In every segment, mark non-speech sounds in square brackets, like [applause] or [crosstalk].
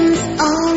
all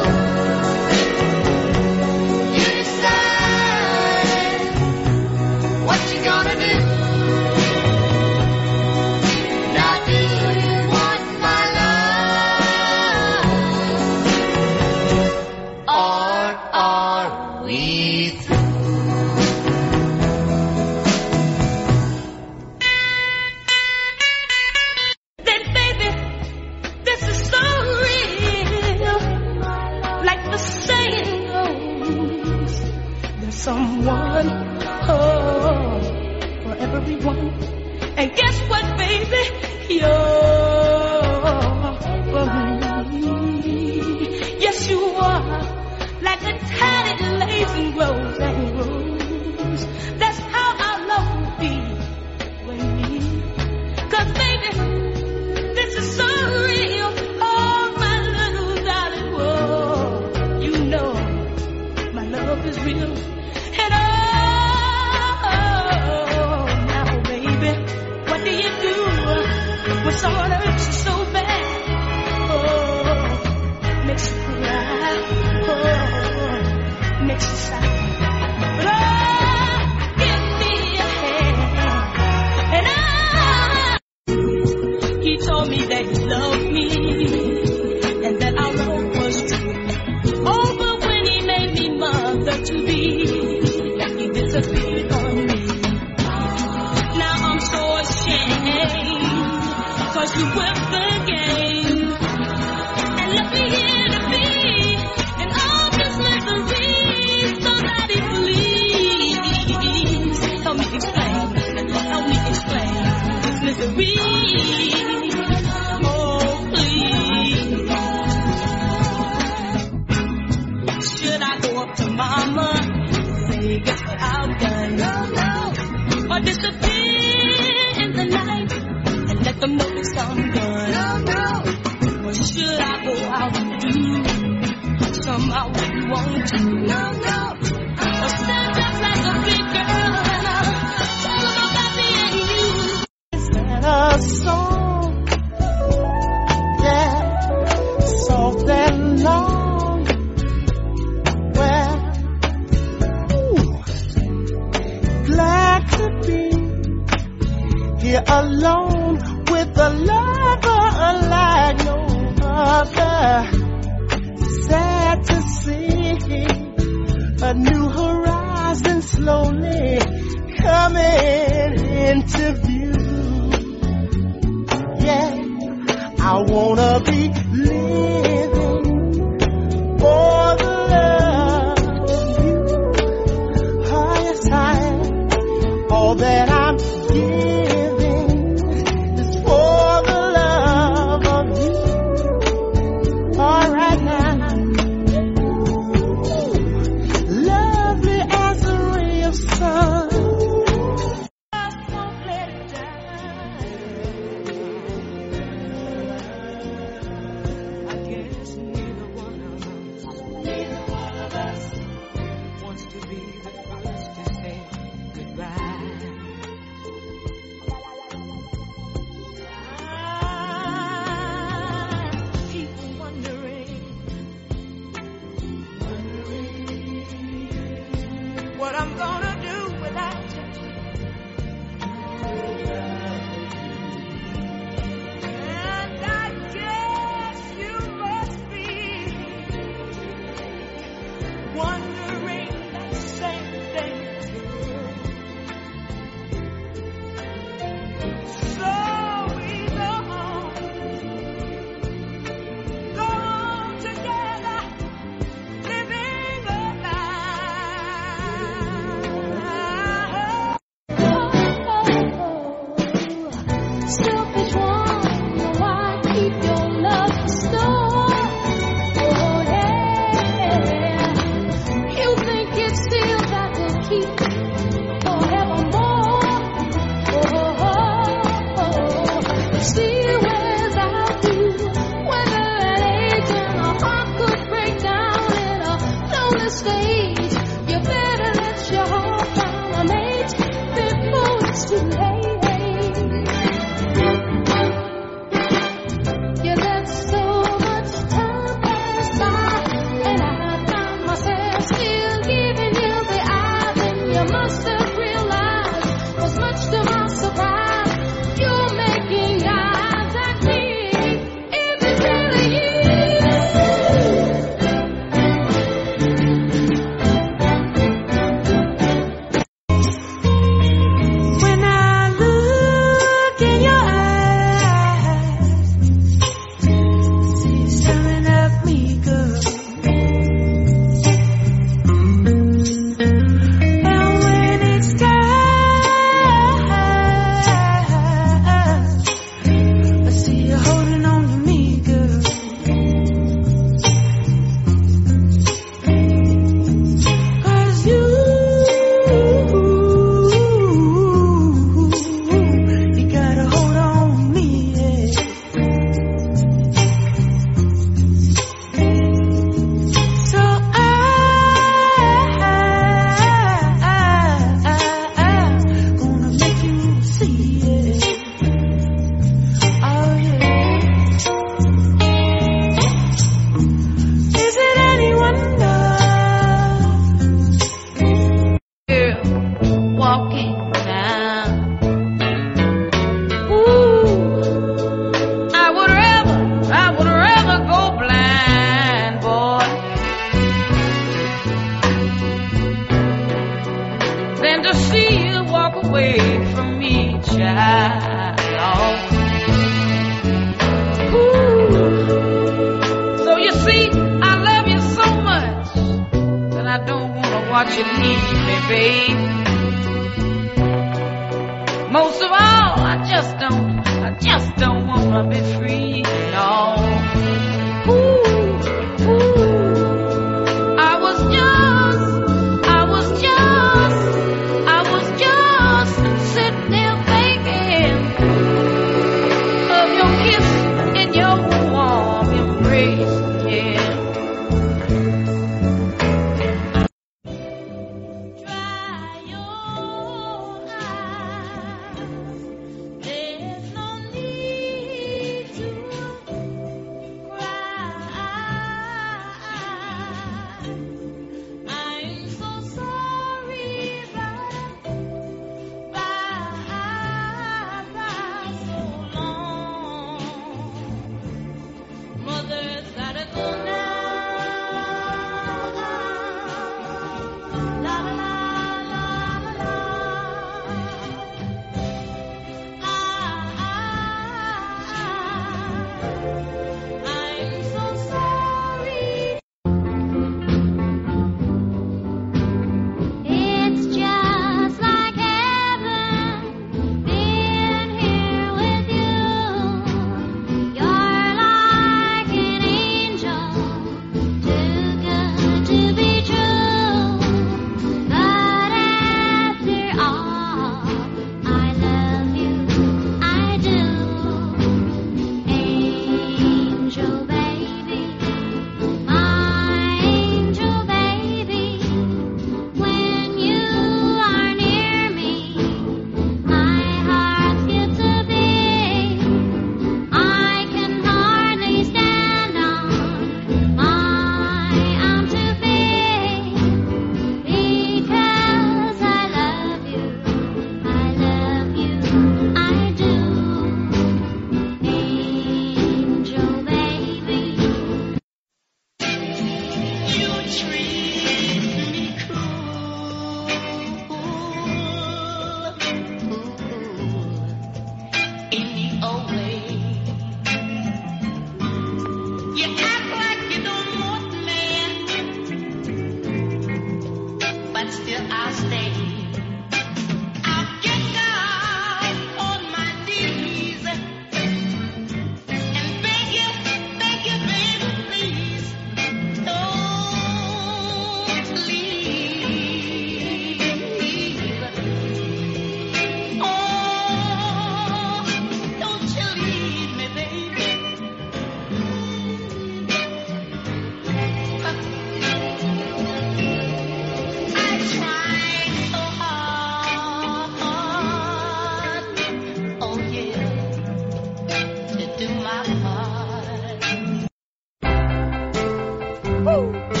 Way,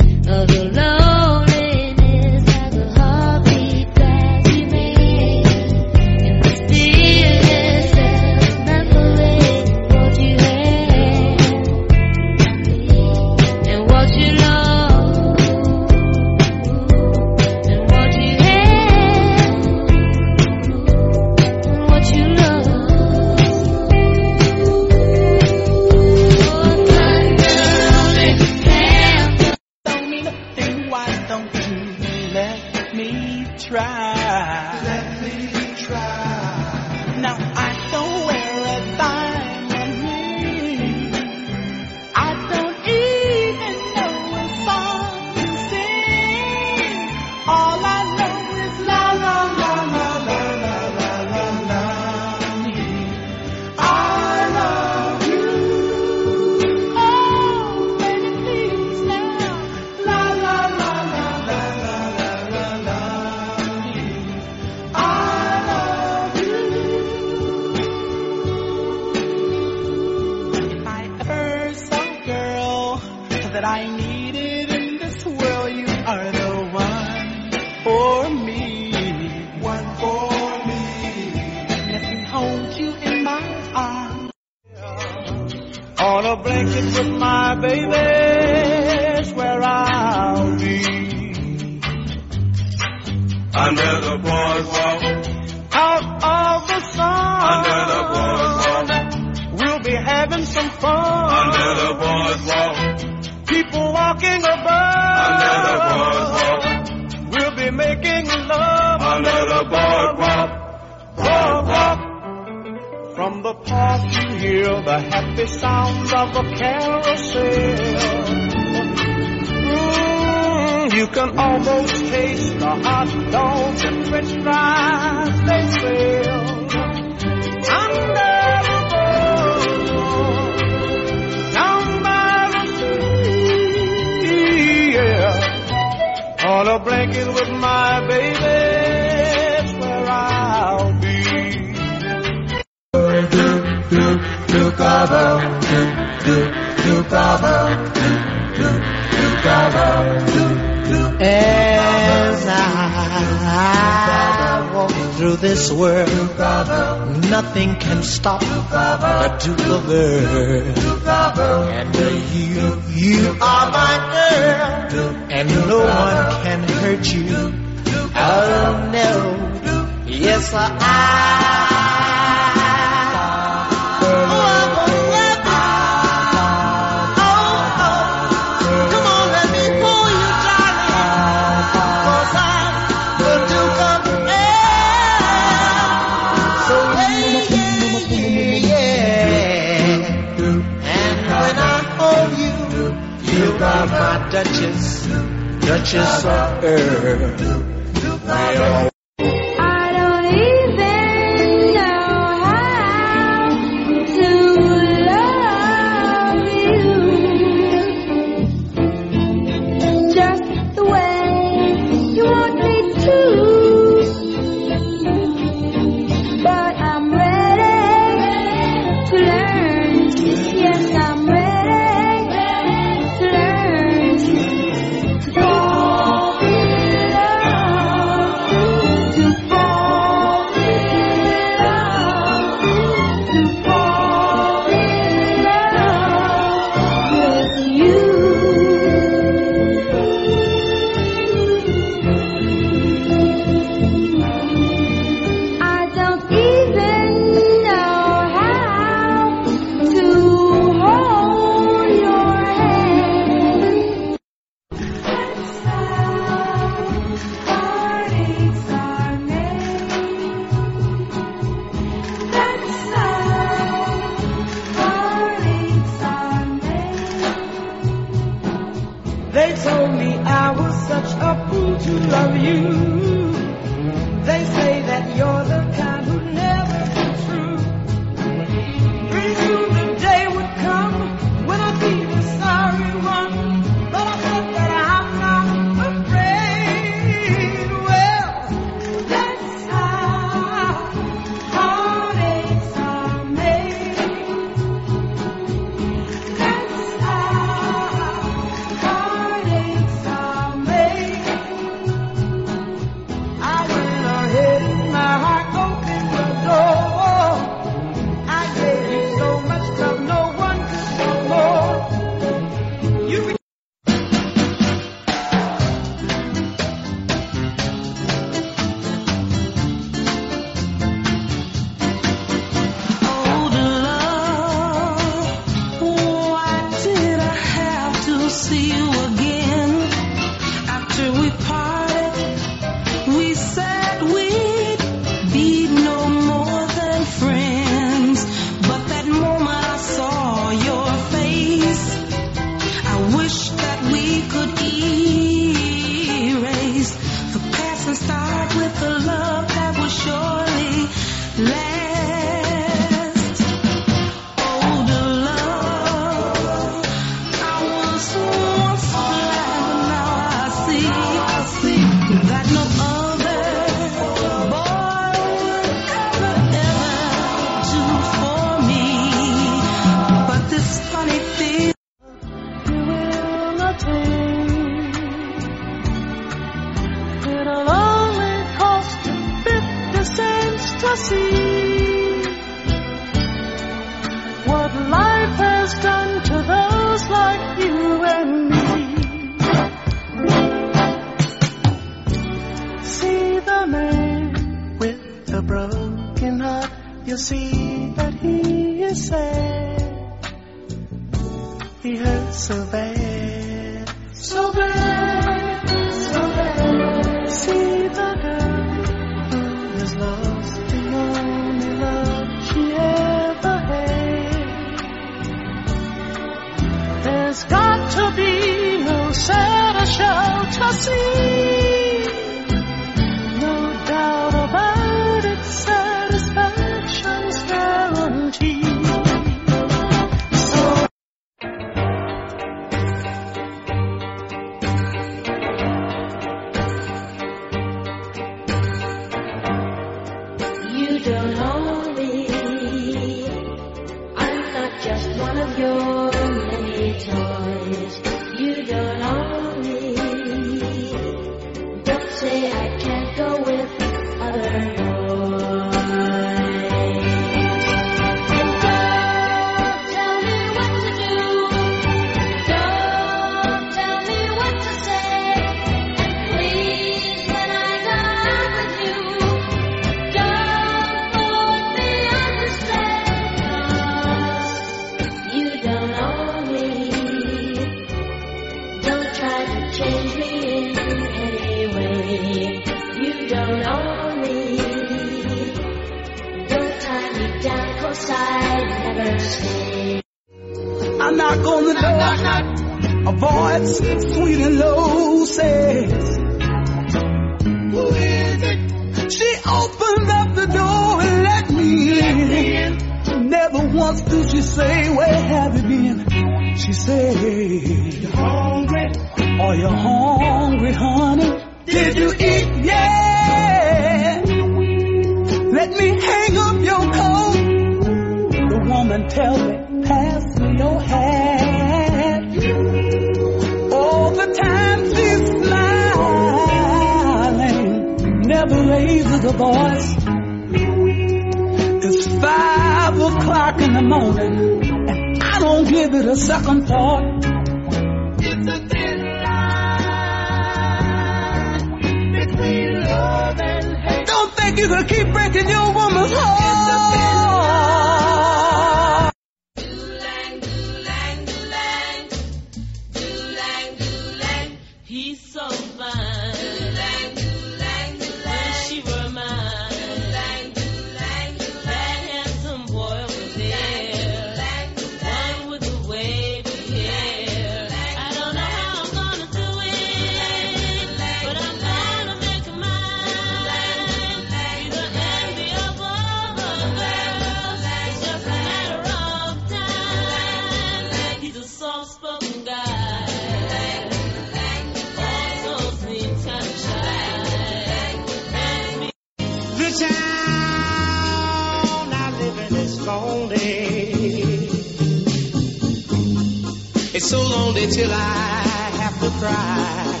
So lonely till I have to cry.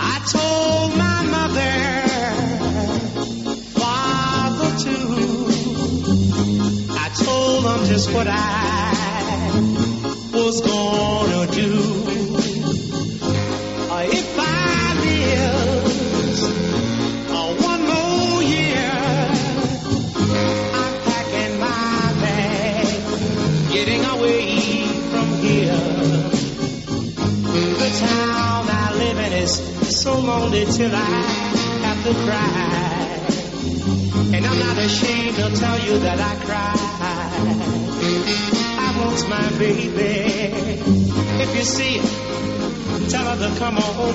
I told my mother, father too. I told them just what I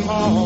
Oh.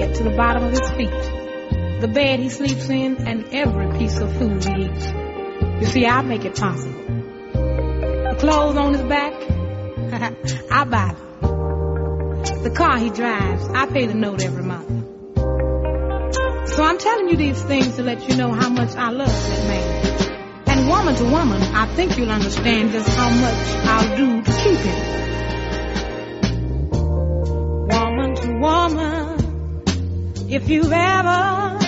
bed to the bottom of his feet, the bed he sleeps in, and every piece of food he eats. You see, I make it possible. The clothes on his back, [laughs] I buy them. The car he drives, I pay the note every month. So I'm telling you these things to let you know how much I love that man. And woman to woman, I think you'll understand just how much I'll do to keep him. If you've ever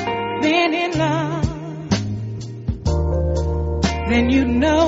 been in love, then you know.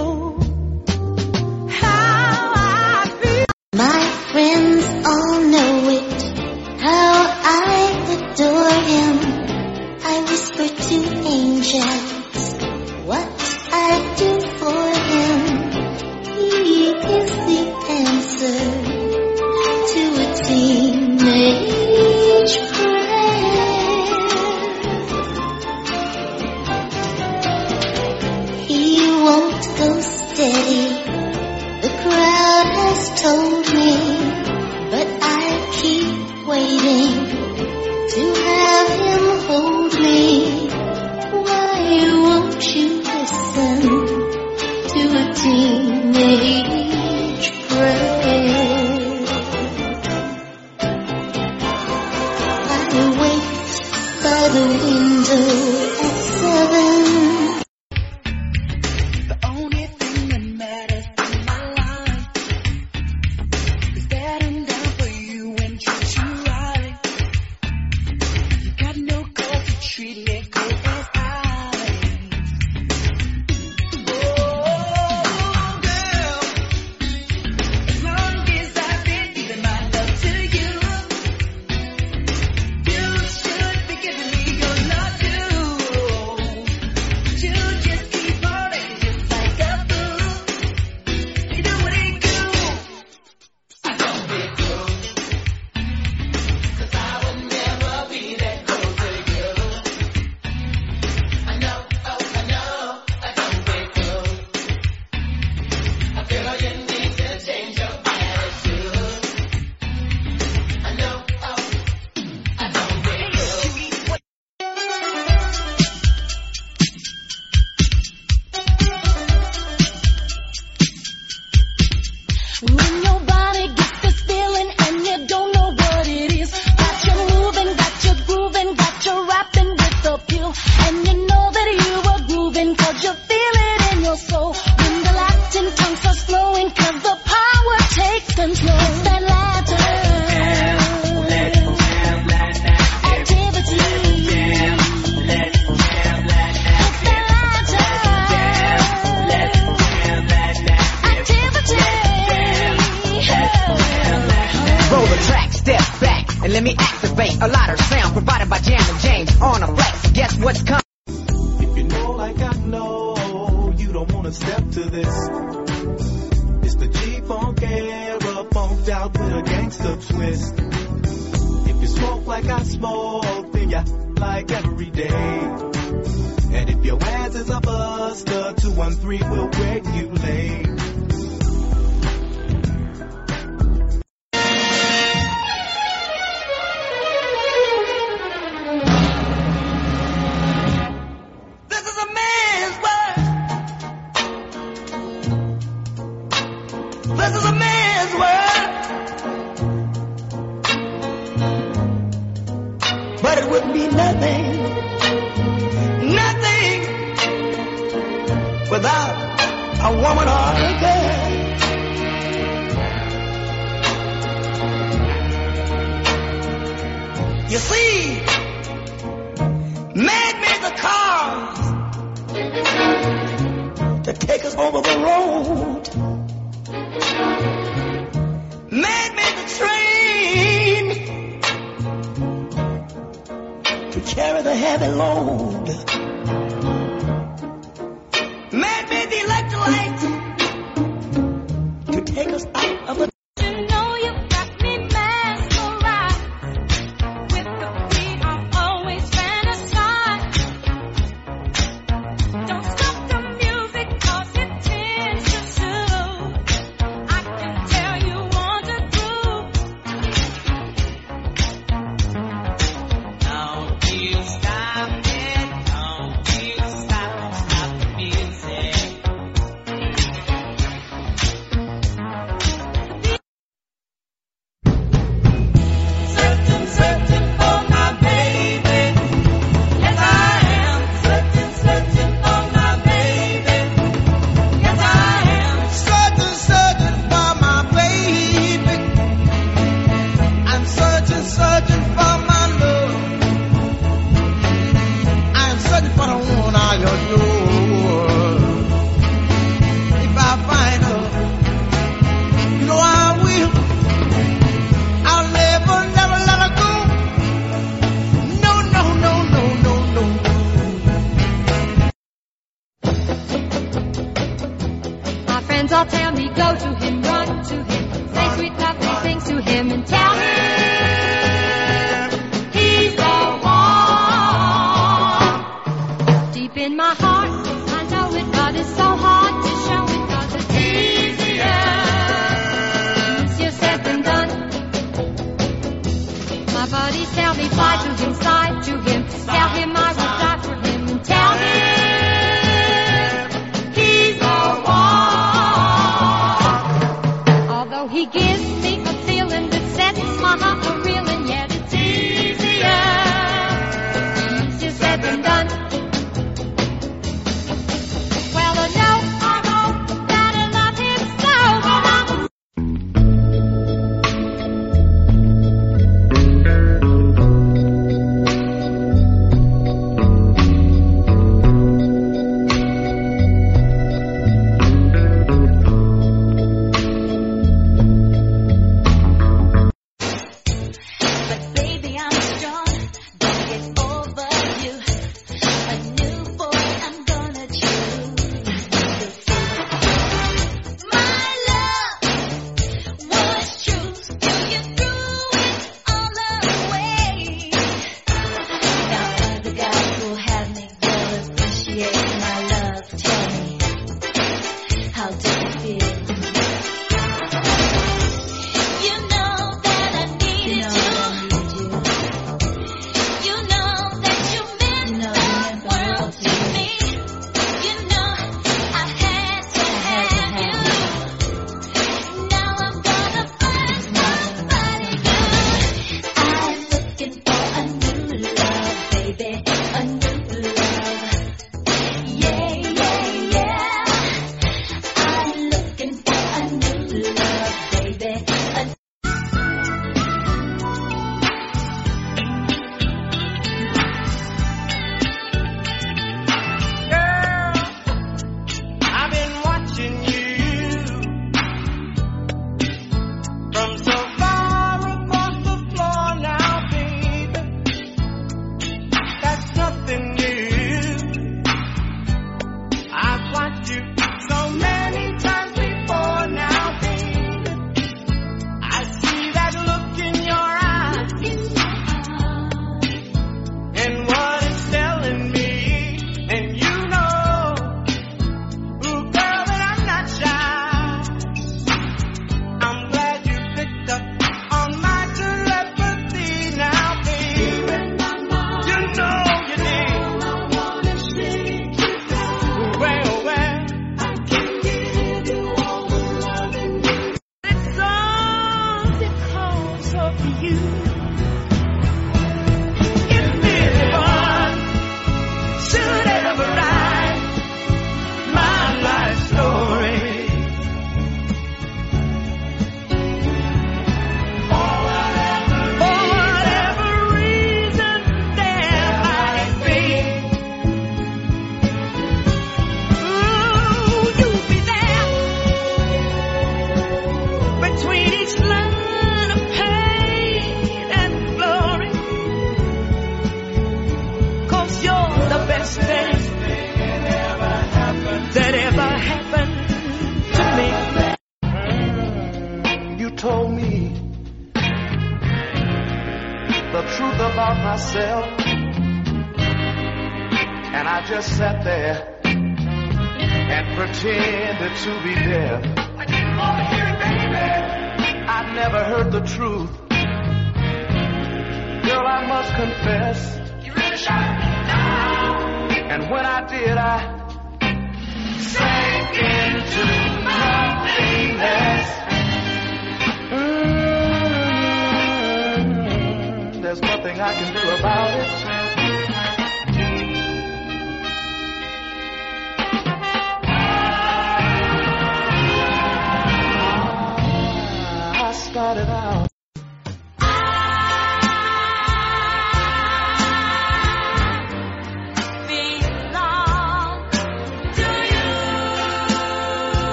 Baby,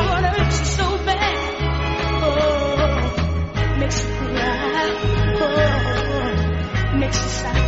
hurts you so bad. Oh, makes you cry. Oh, makes you sad.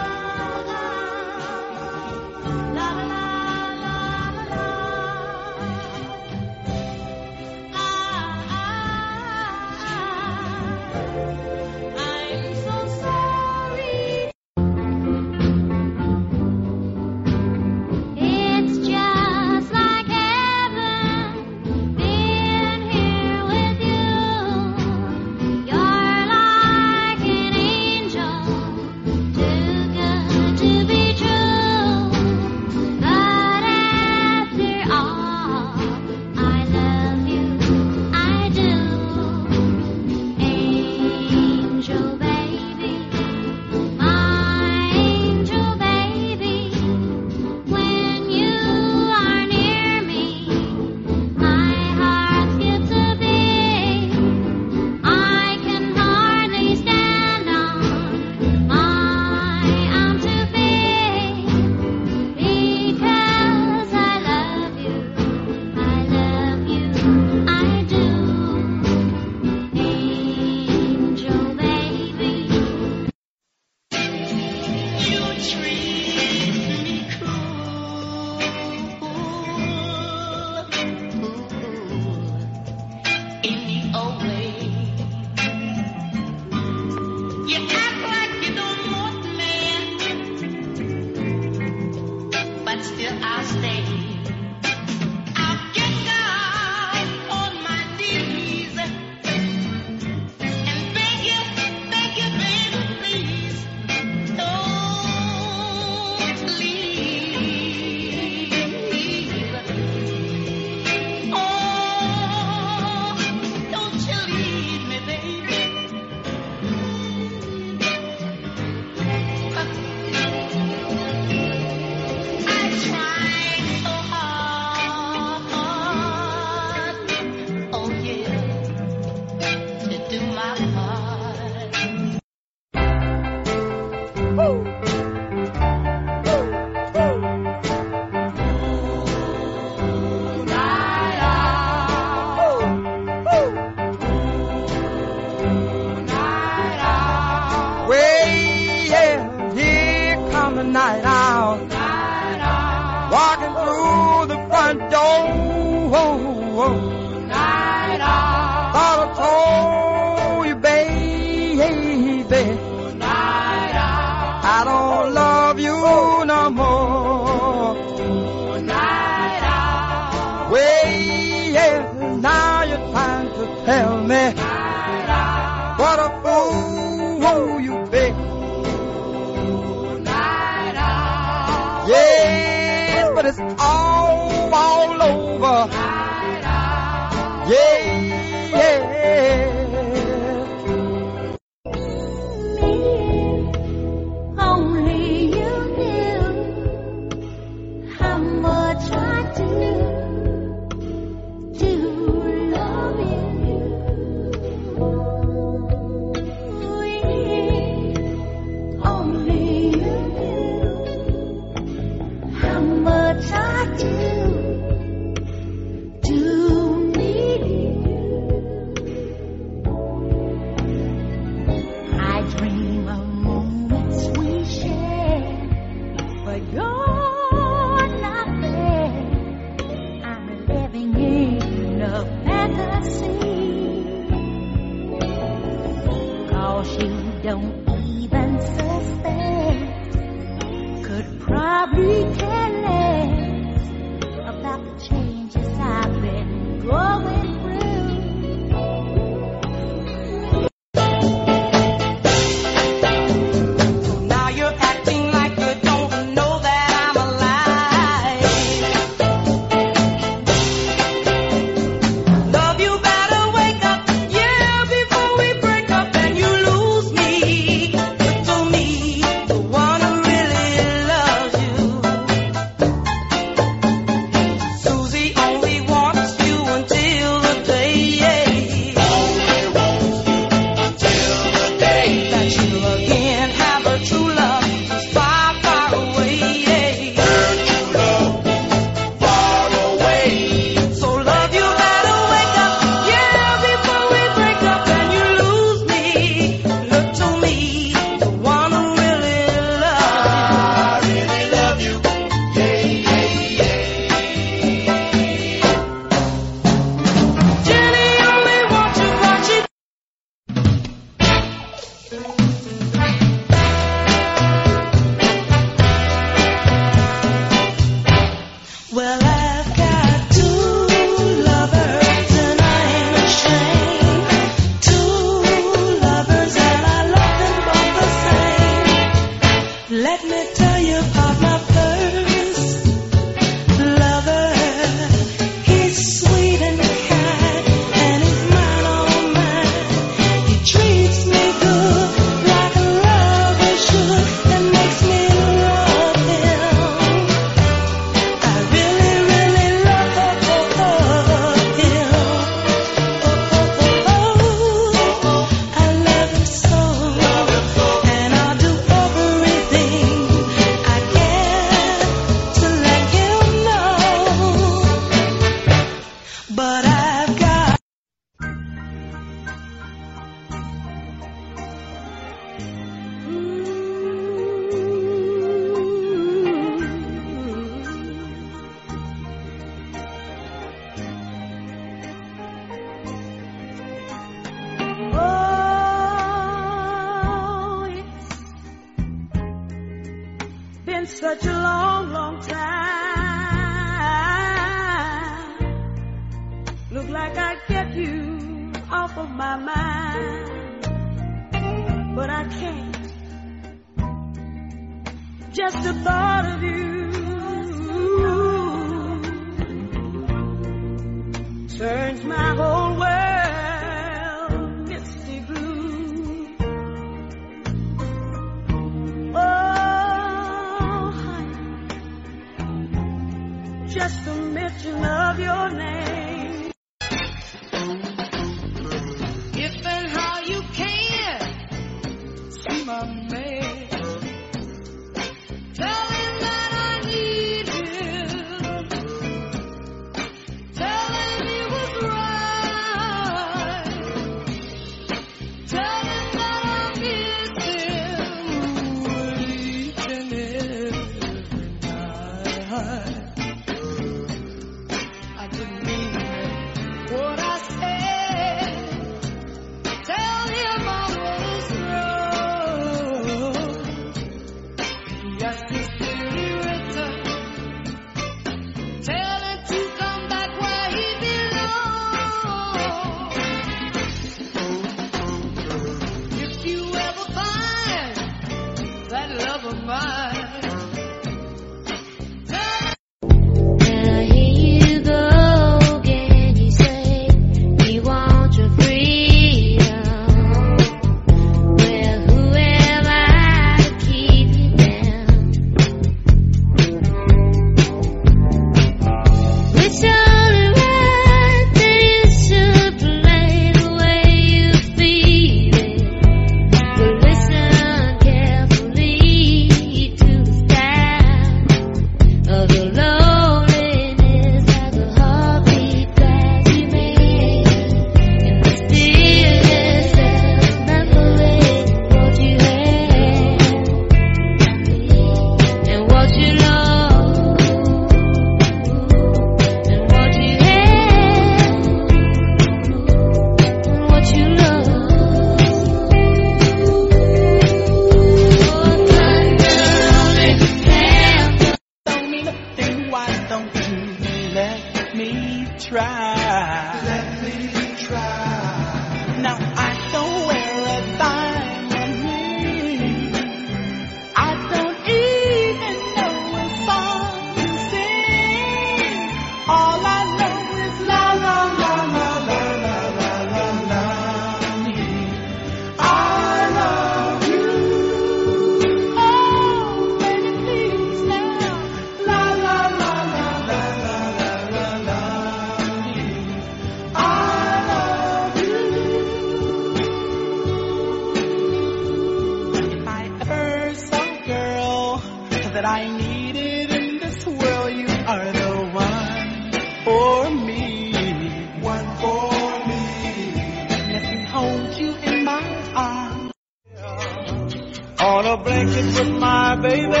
baby.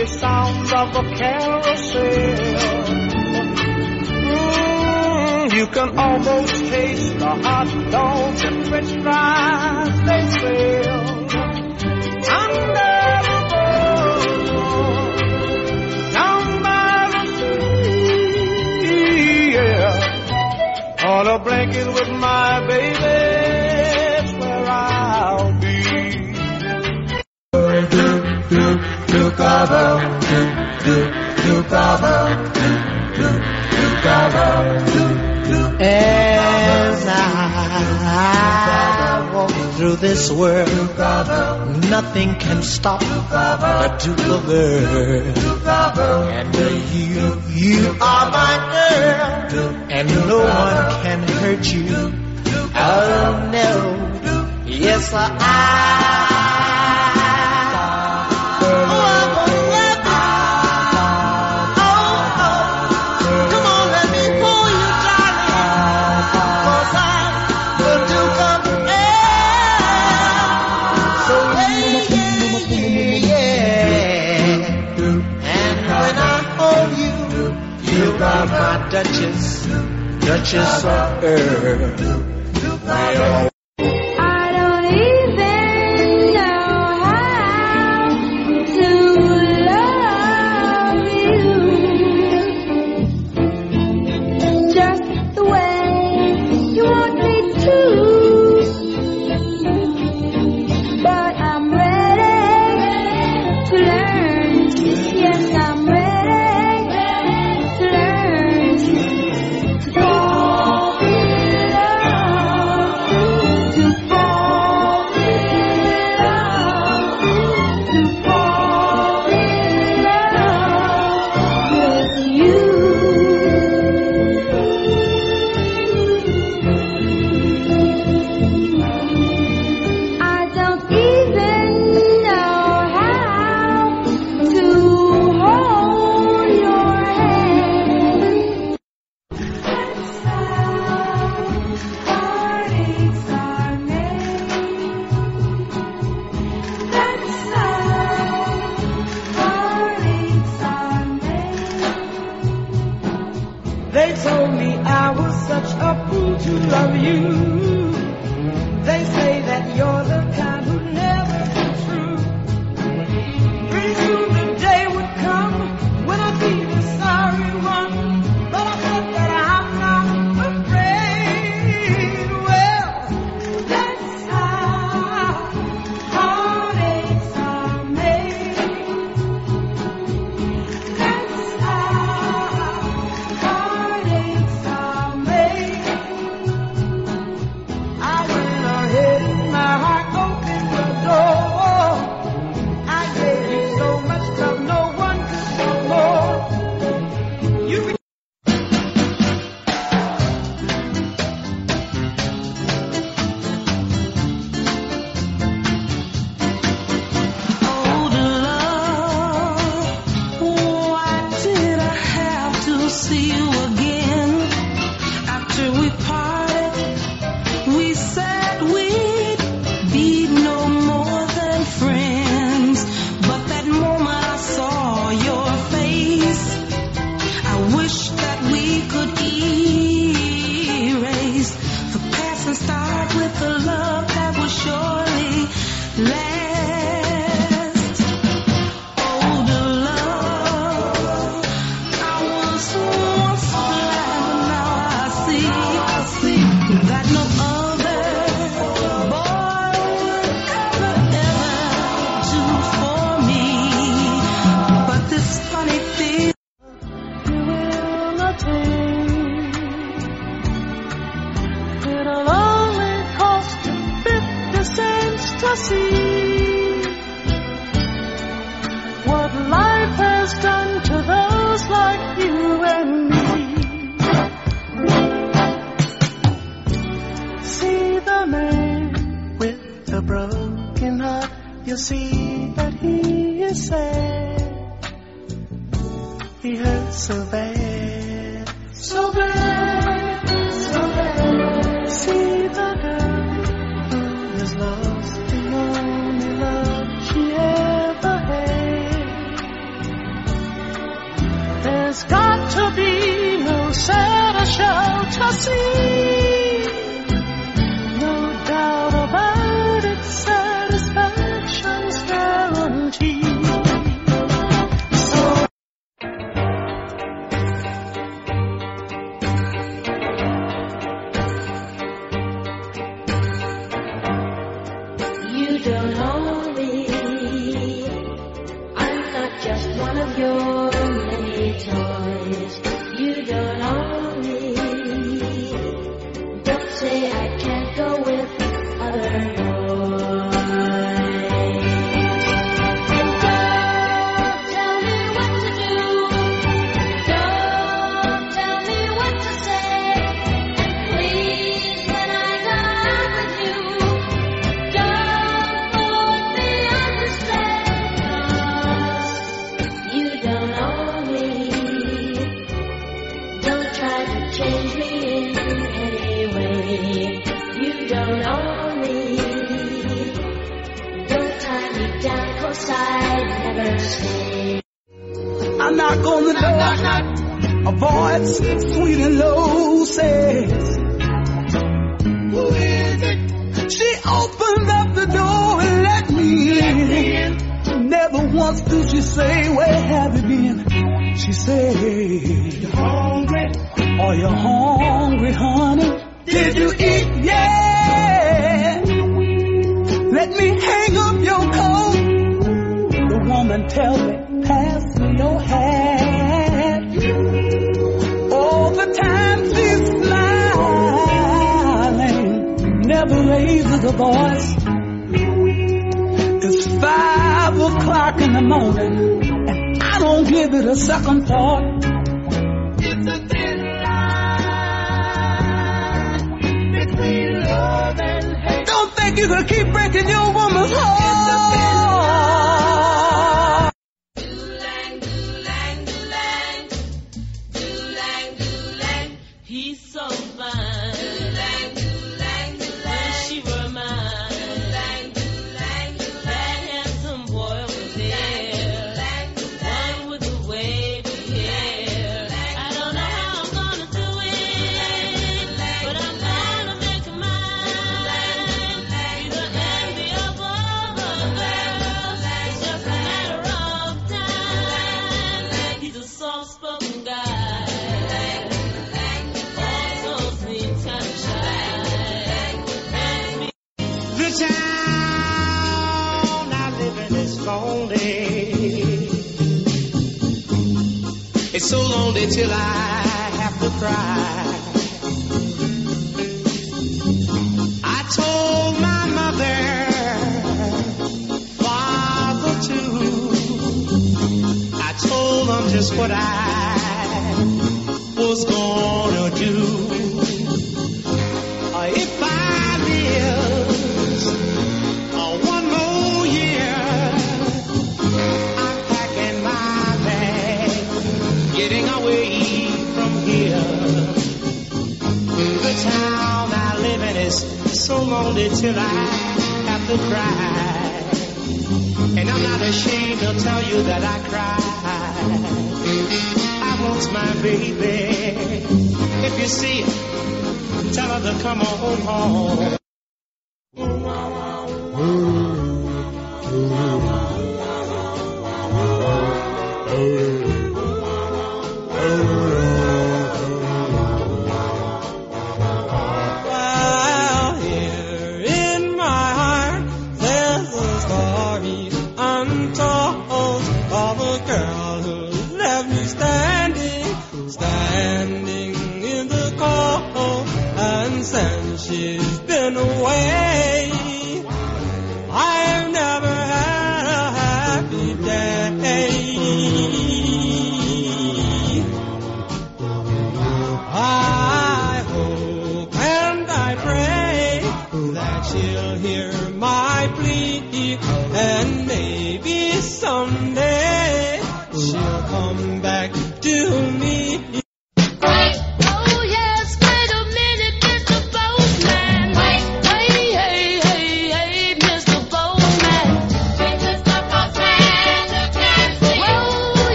happy sounds of a carousel. Mm, you can almost taste the hot dogs and french fries they sell. Under the bowl, down by the sea, yeah. On a blanket with. Do, do, do do, do, do do, do, do As I walk through this world, nothing can stop a Duke girl. And you, you are my girl, and no one can hurt you. Oh no, yes I. Duchess of Earl. We all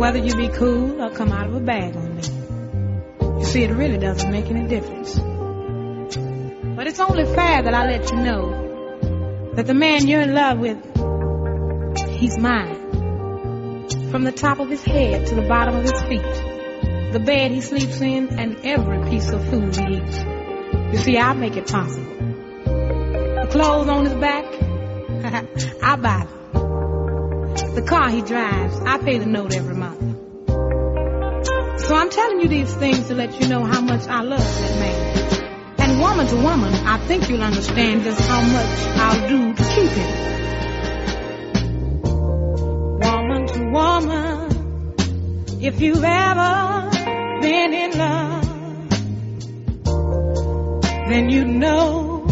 Whether you be cool or come out of a bag on me. You see, it really doesn't make any difference. But it's only fair that I let you know that the man you're in love with, he's mine. From the top of his head to the bottom of his feet. The bed he sleeps in and every piece of food he eats. You see, I make it possible. The clothes on his back, [laughs] I buy them. The car he drives, I pay the note every month. So I'm telling you these things to let you know how much I love that man. And woman to woman, I think you'll understand just how much I'll do to keep him. Woman to woman, if you've ever been in love, then you know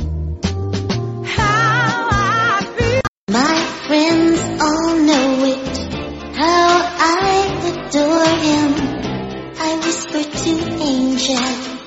how I feel. My friends all know it, how I adore him. I whisper to angels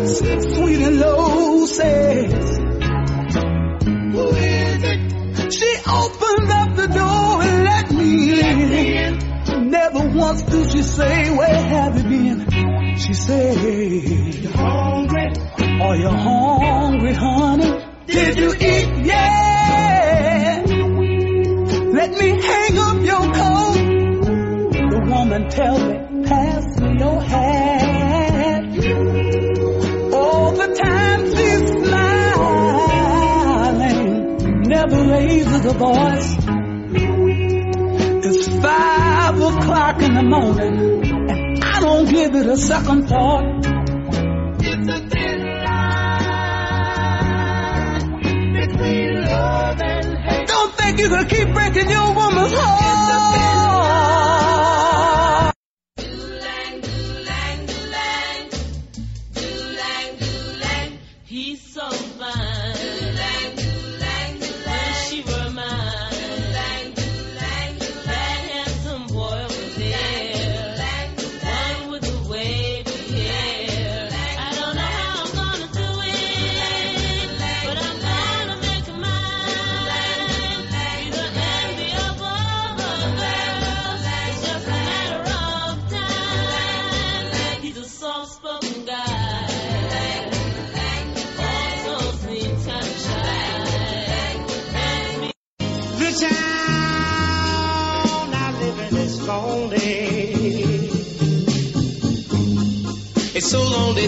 that sits sweet and low says, Who is it? She opened up the door and let me, let me in. Never once did she say, Where have you been? She said, You hungry? Are you hungry, honey? Did you eat? Yeah. Let me hang up your coat. The woman tell me. little boys. It's five o'clock in the morning, and I don't give it a second thought. It's a thin line between love and hate. Don't think you could keep breaking your woman's heart.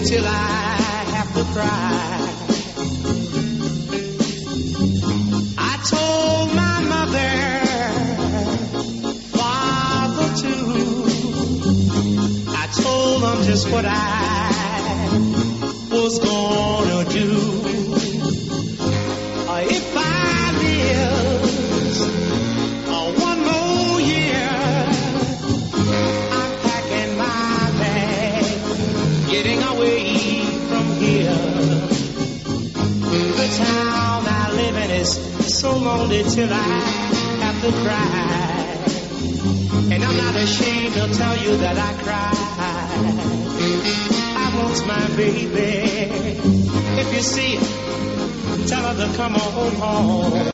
till I have to cry. I told my mother, father too. I told them just what I lonely till I have to cry. And I'm not ashamed to tell you that I cry. I want my baby. If you see her, tell her to come on home.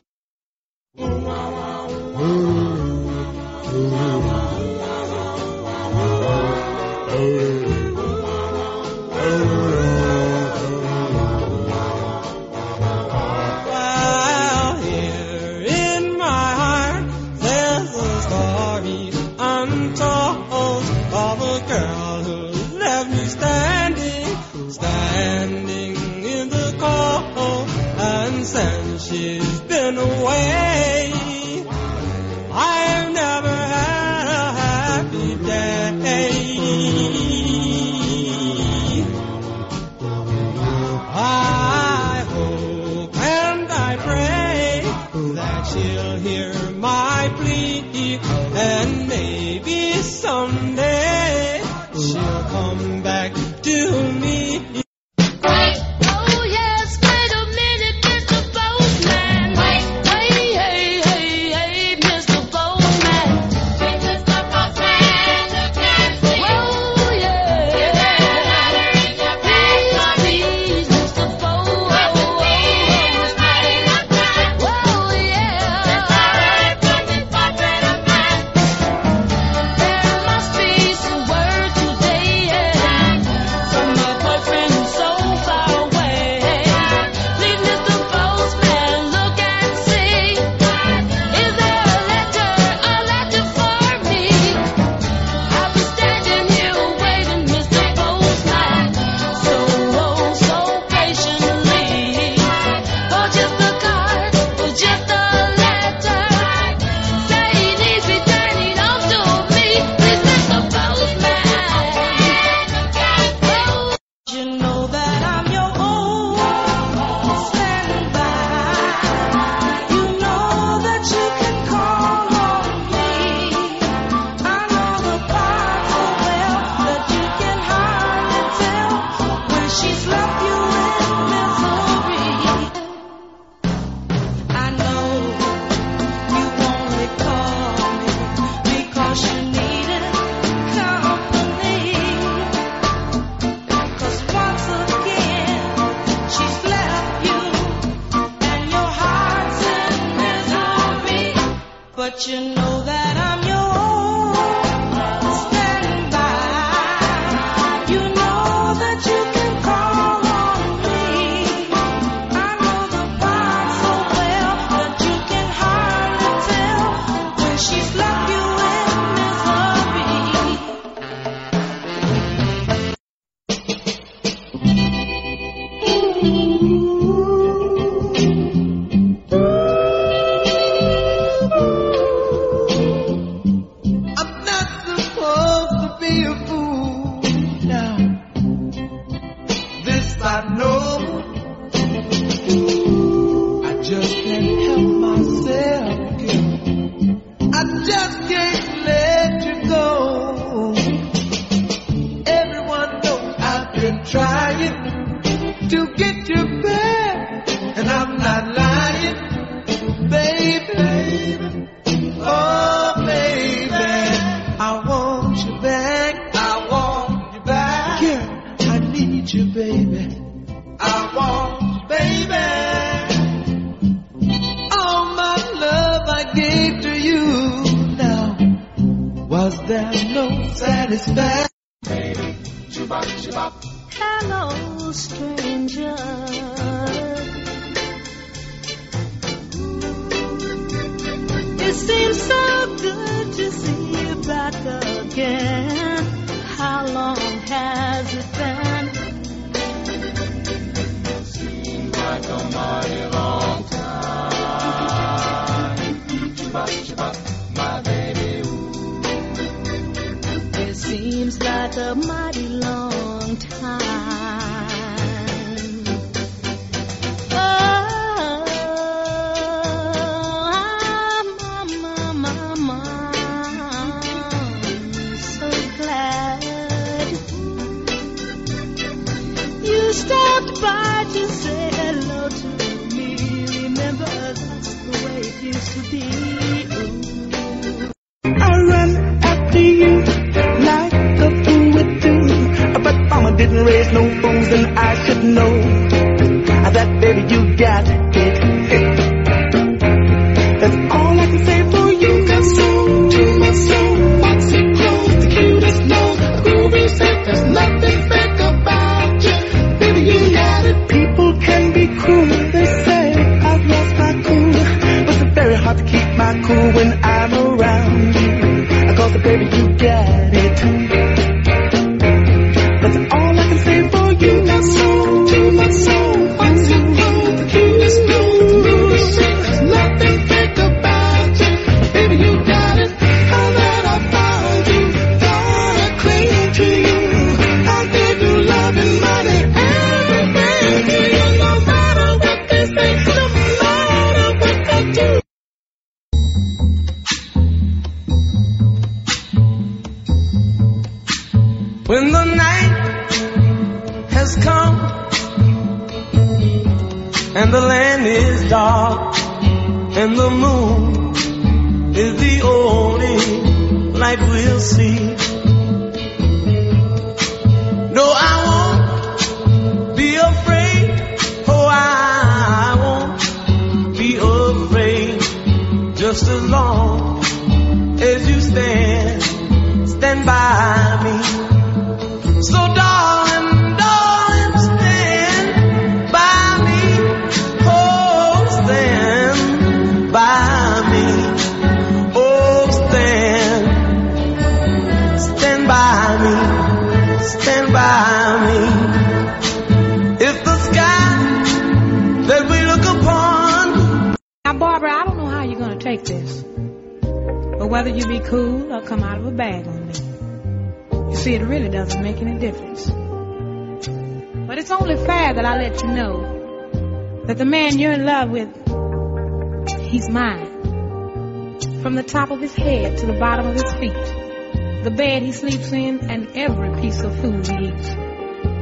to the bottom of his feet, the bed he sleeps in, and every piece of food he eats.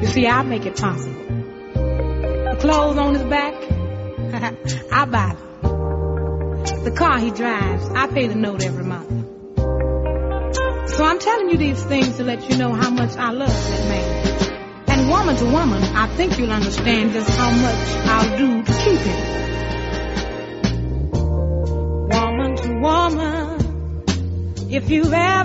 You see, I make it possible. The clothes on his back, [laughs] I buy them. The car he drives, I pay the note every month. So I'm telling you these things to let you know how much I love that man. And woman to woman, I think you'll understand just how much I'll do to keep him. you ever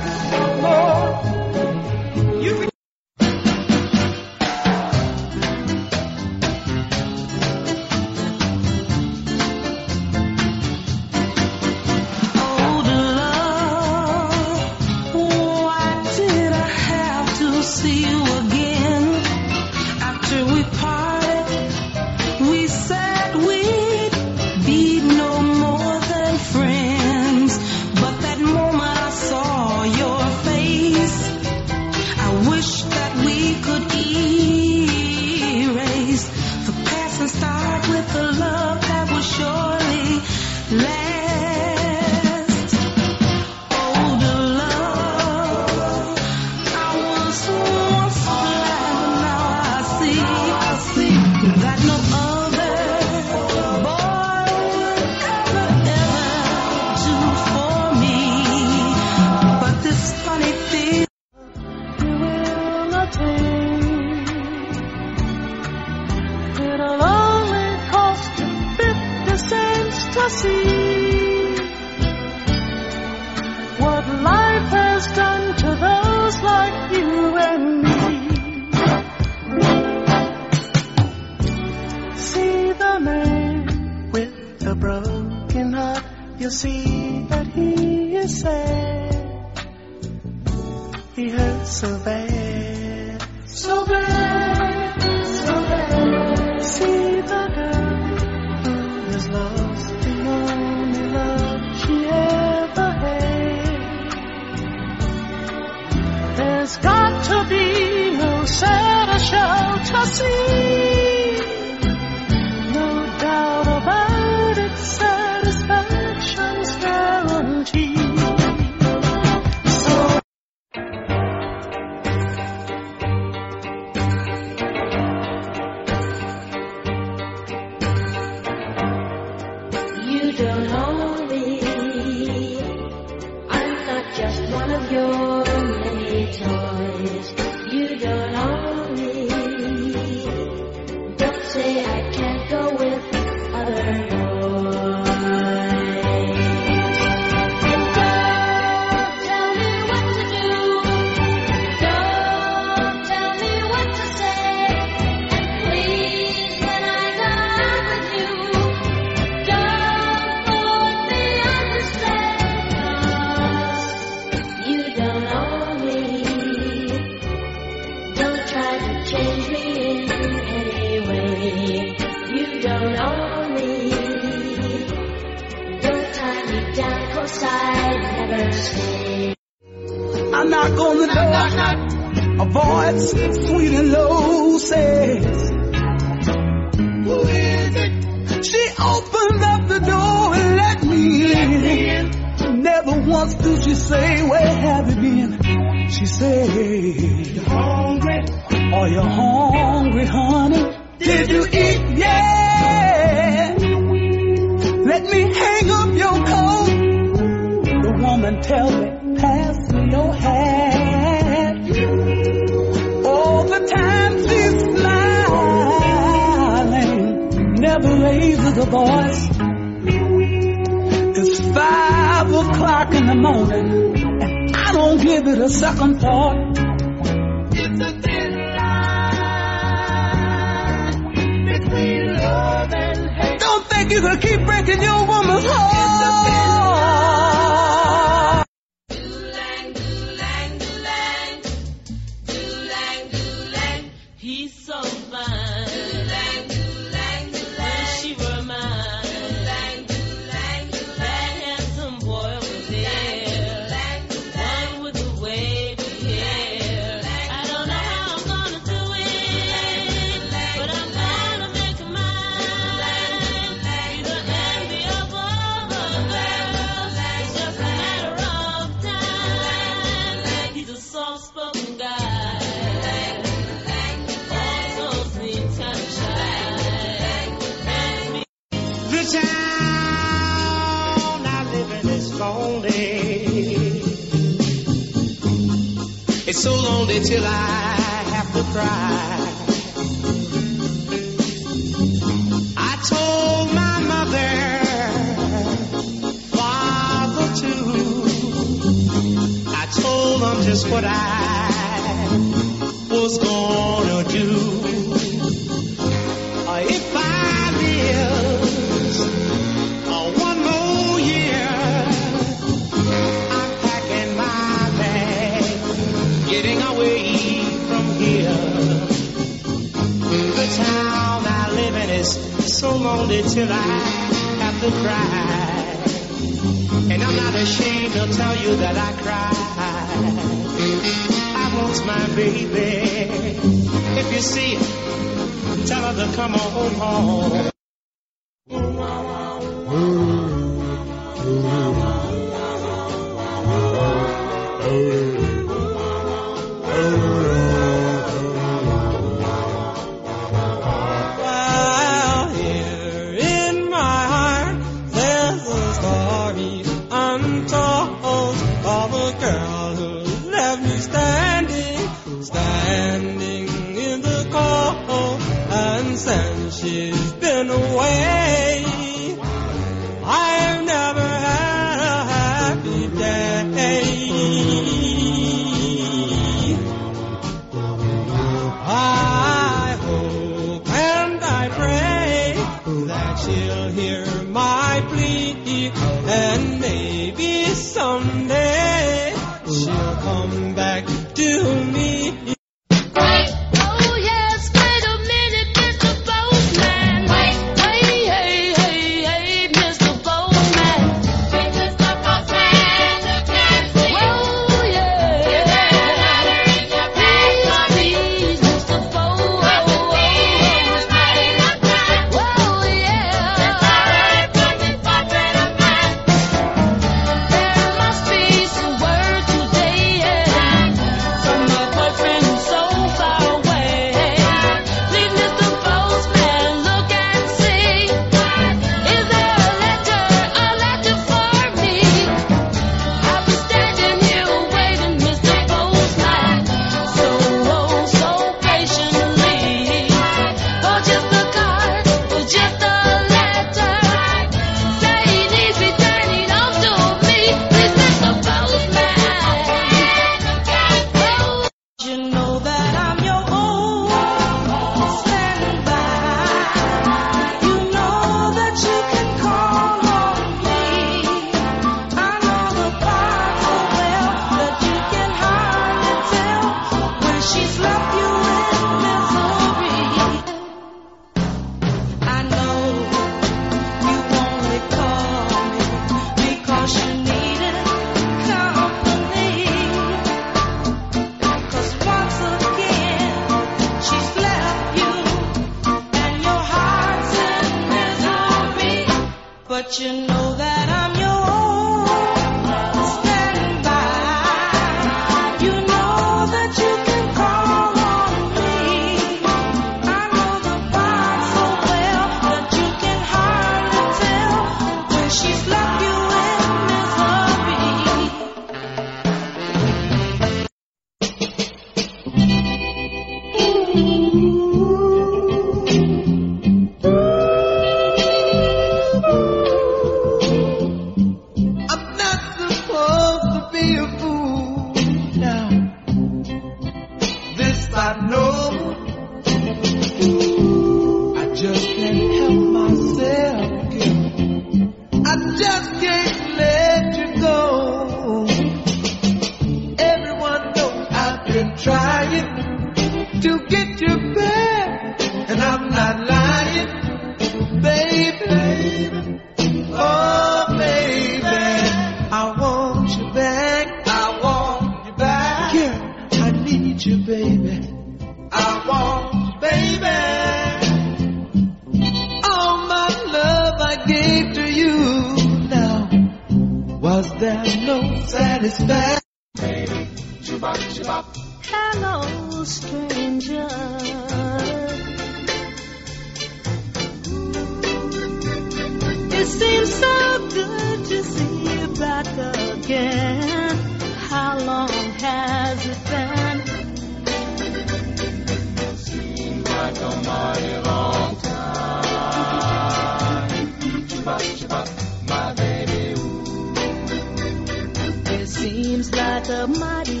like a mighty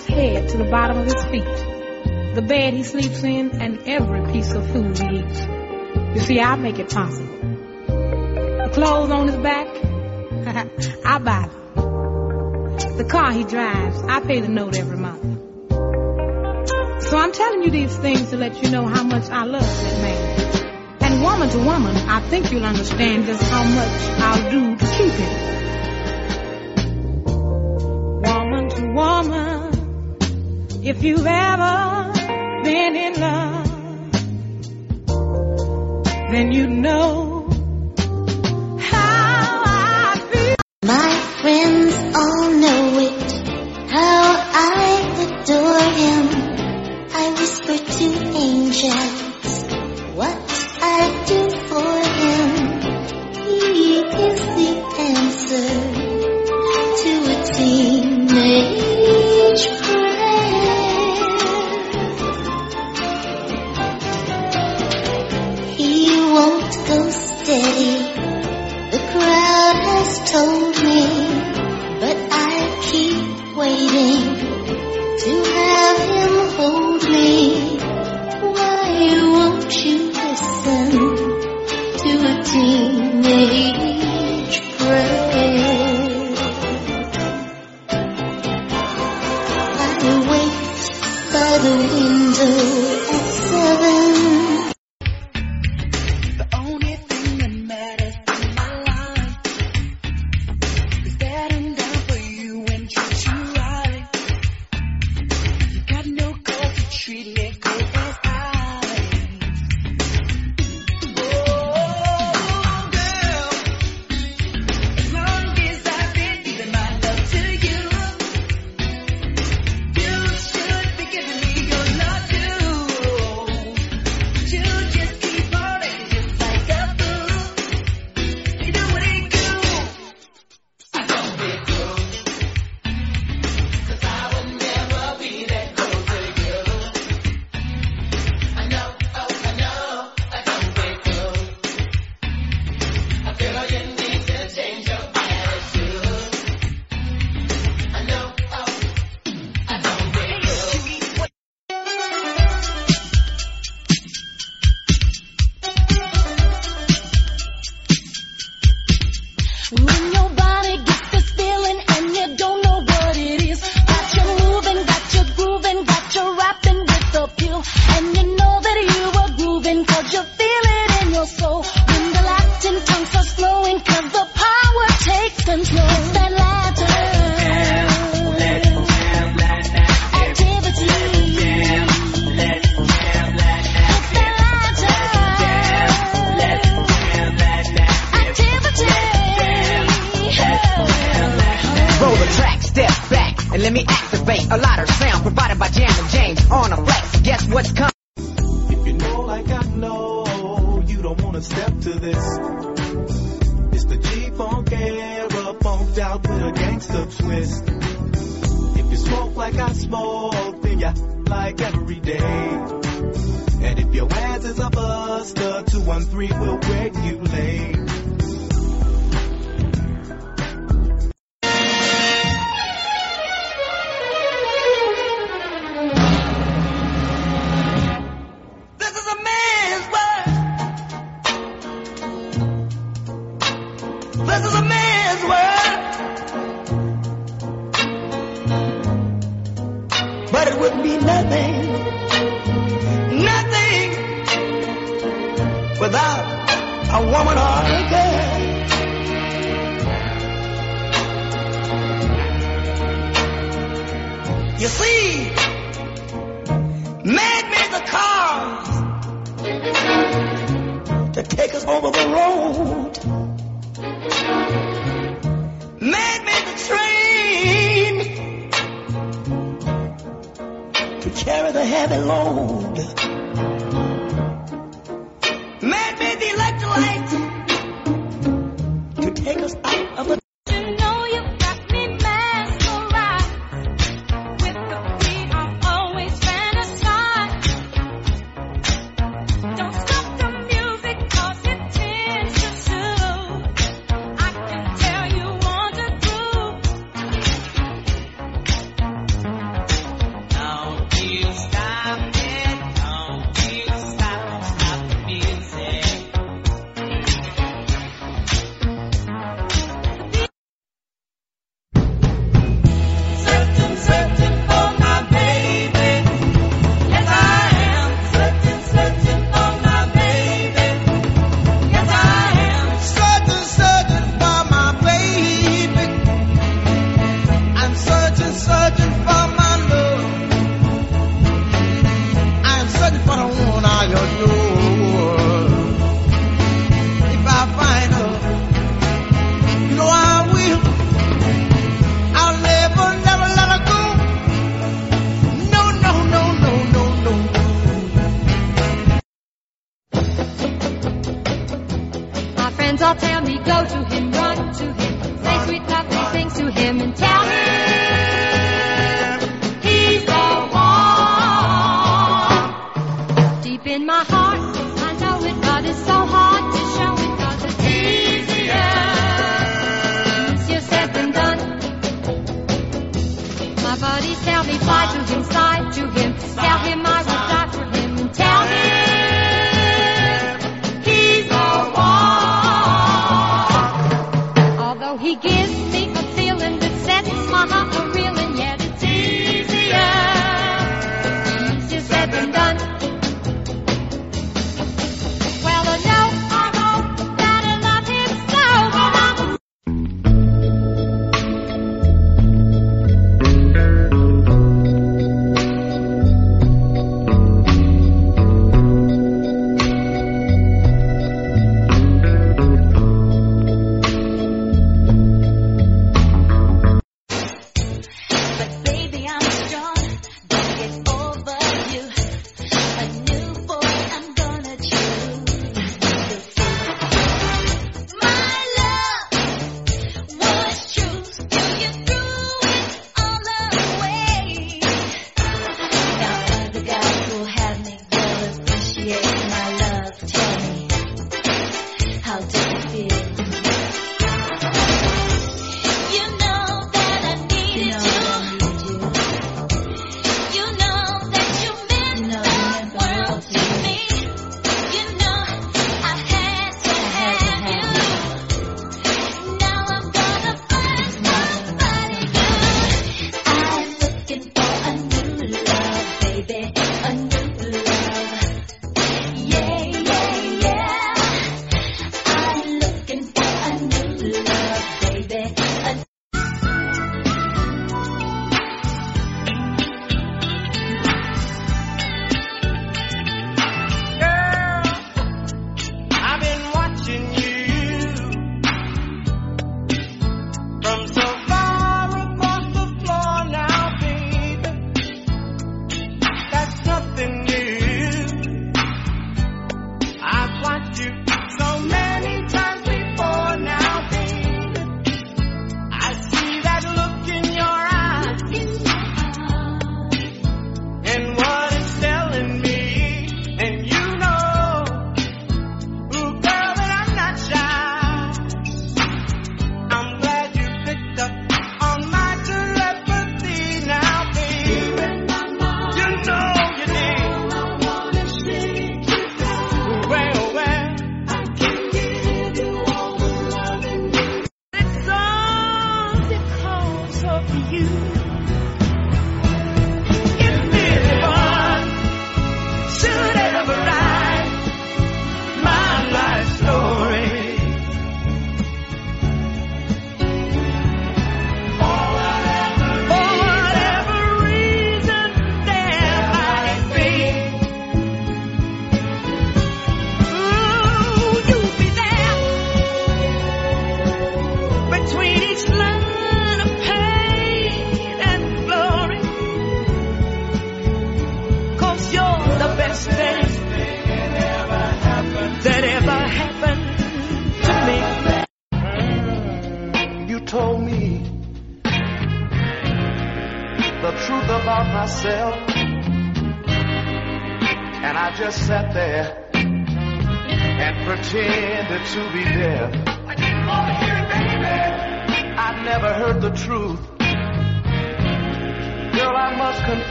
his head to the bottom of his feet, the bed he sleeps in, and every piece of food he eats. You see, I make it possible. The clothes on his back, [laughs] I buy them. The car he drives, I pay the note every month. So I'm telling you these things to let you know how much I love that man. And woman to woman, I think you'll understand just how much I'll do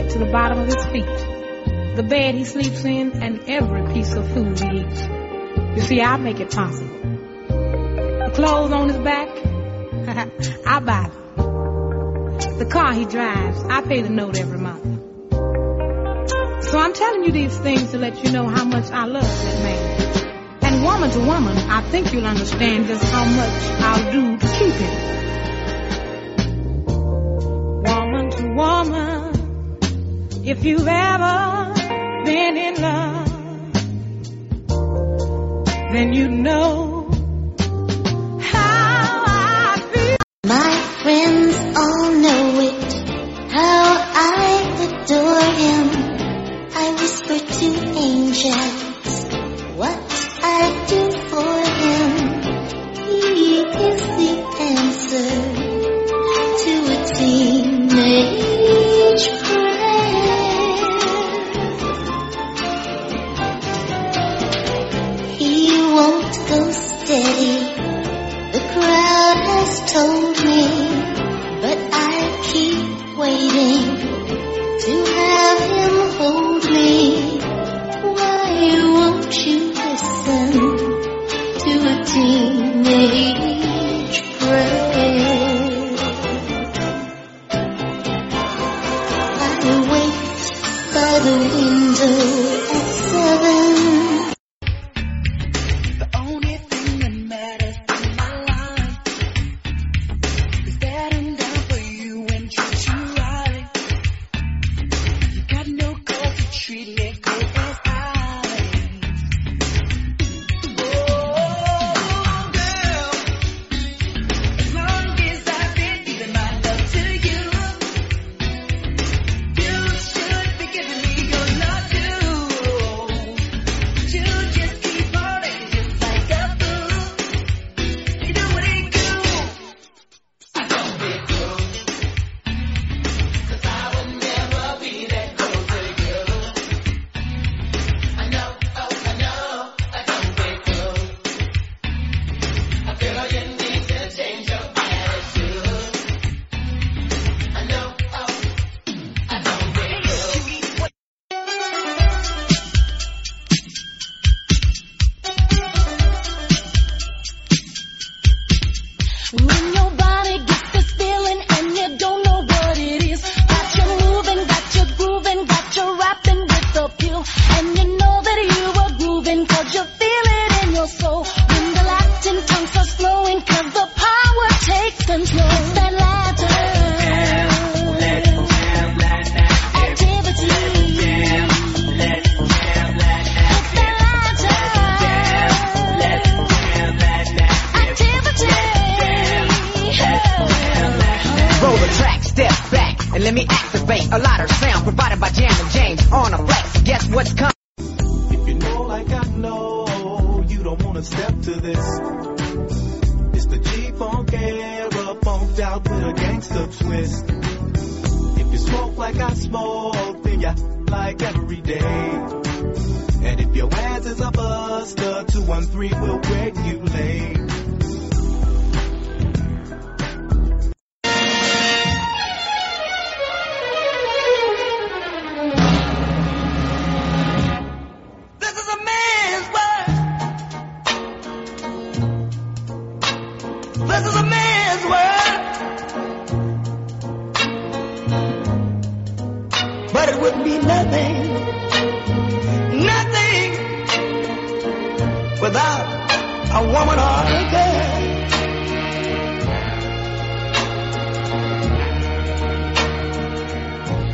head to the bottom of his feet, the bed he sleeps in, and every piece of food he eats. You see, I make it possible. The clothes on his back, [laughs] I buy them. The car he drives, I pay the note every month. So I'm telling you these things to let you know how much I love that man. And woman to woman, I think you'll understand just how much I'll do to keep him. you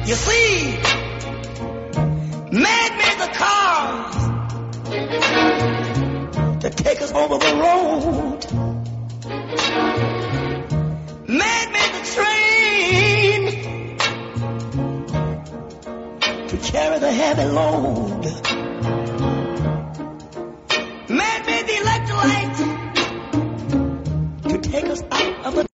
You see, made me the cars to take us over the road. Made me the train to carry the heavy load. Made me the electrolyte to take us out of the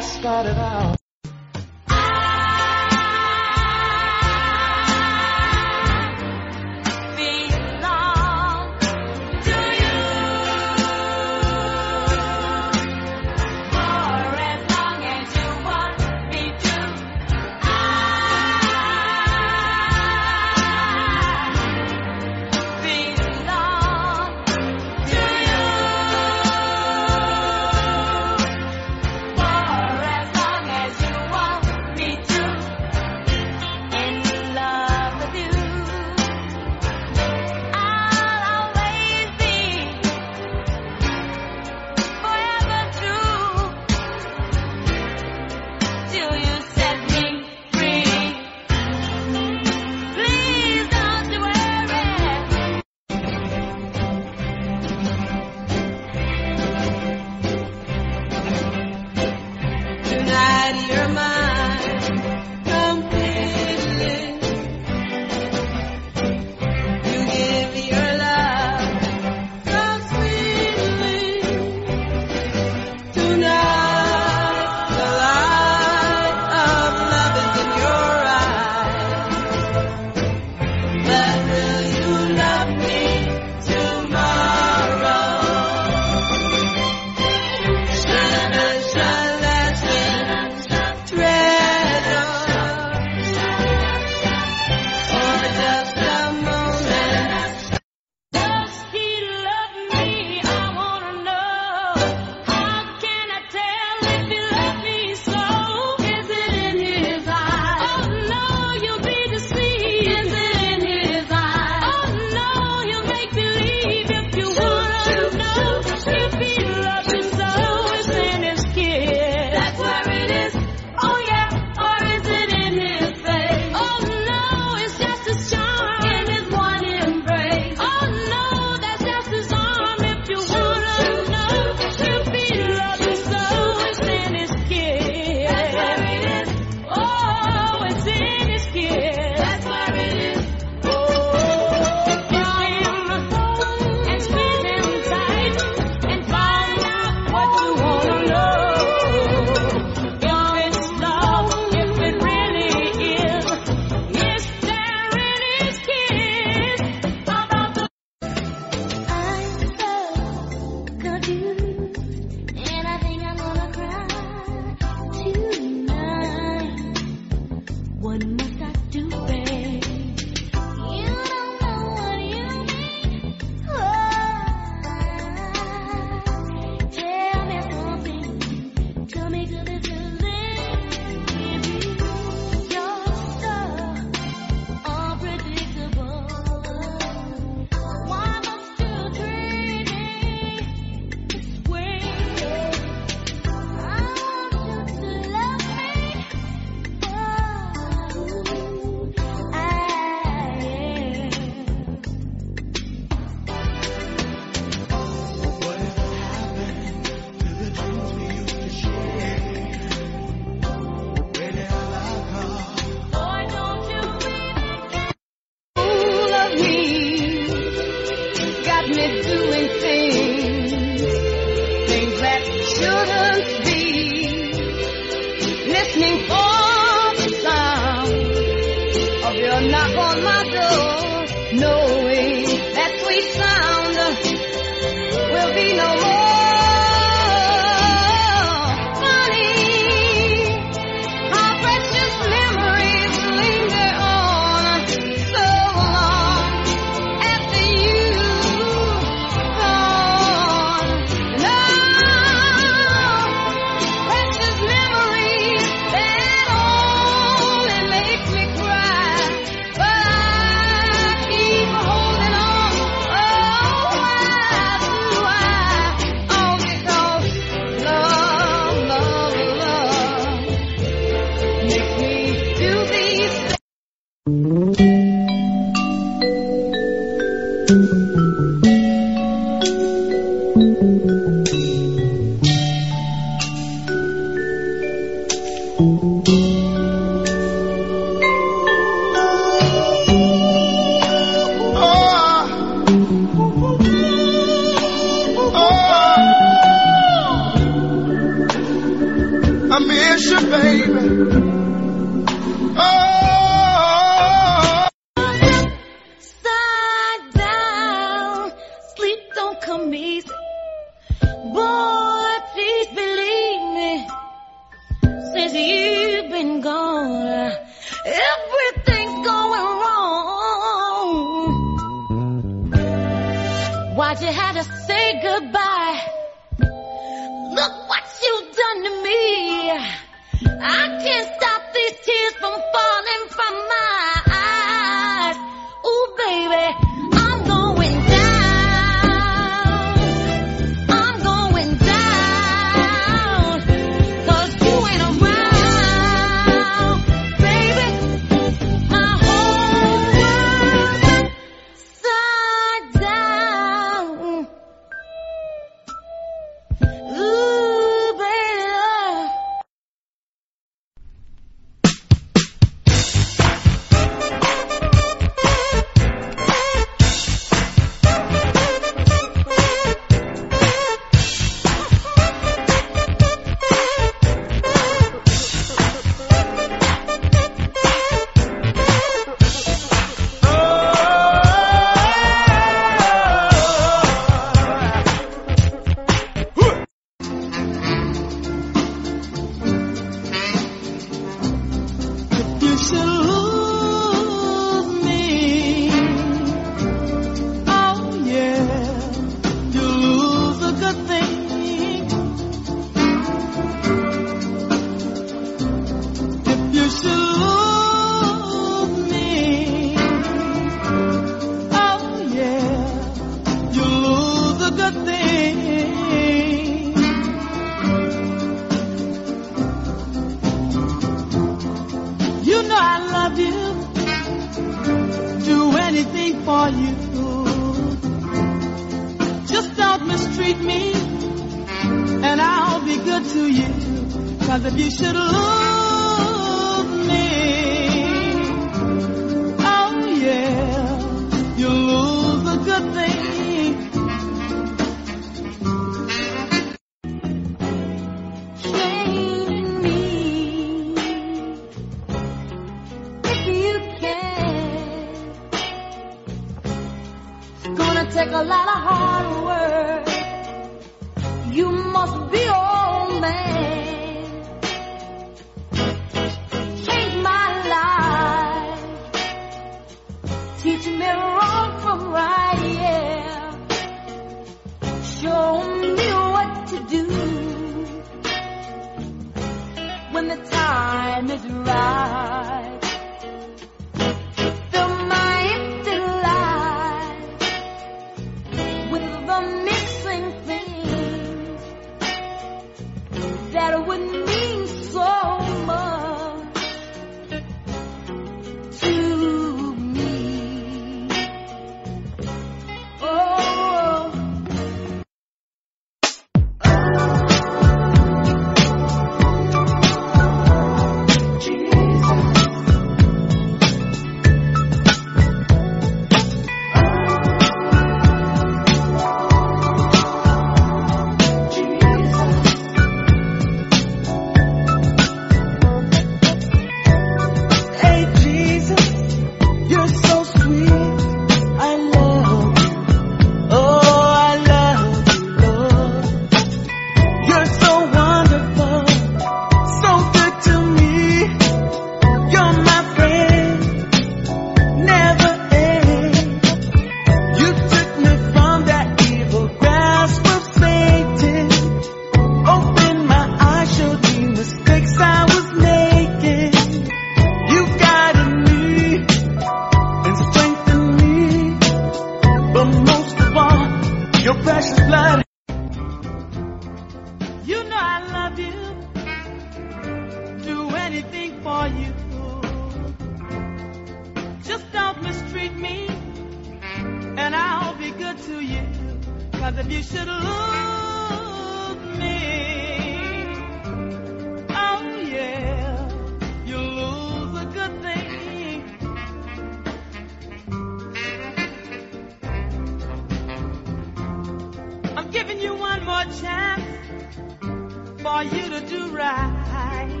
for you to do right.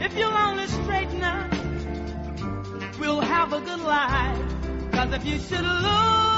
If you'll only straighten up, we'll have a good life. Cause if you should lose,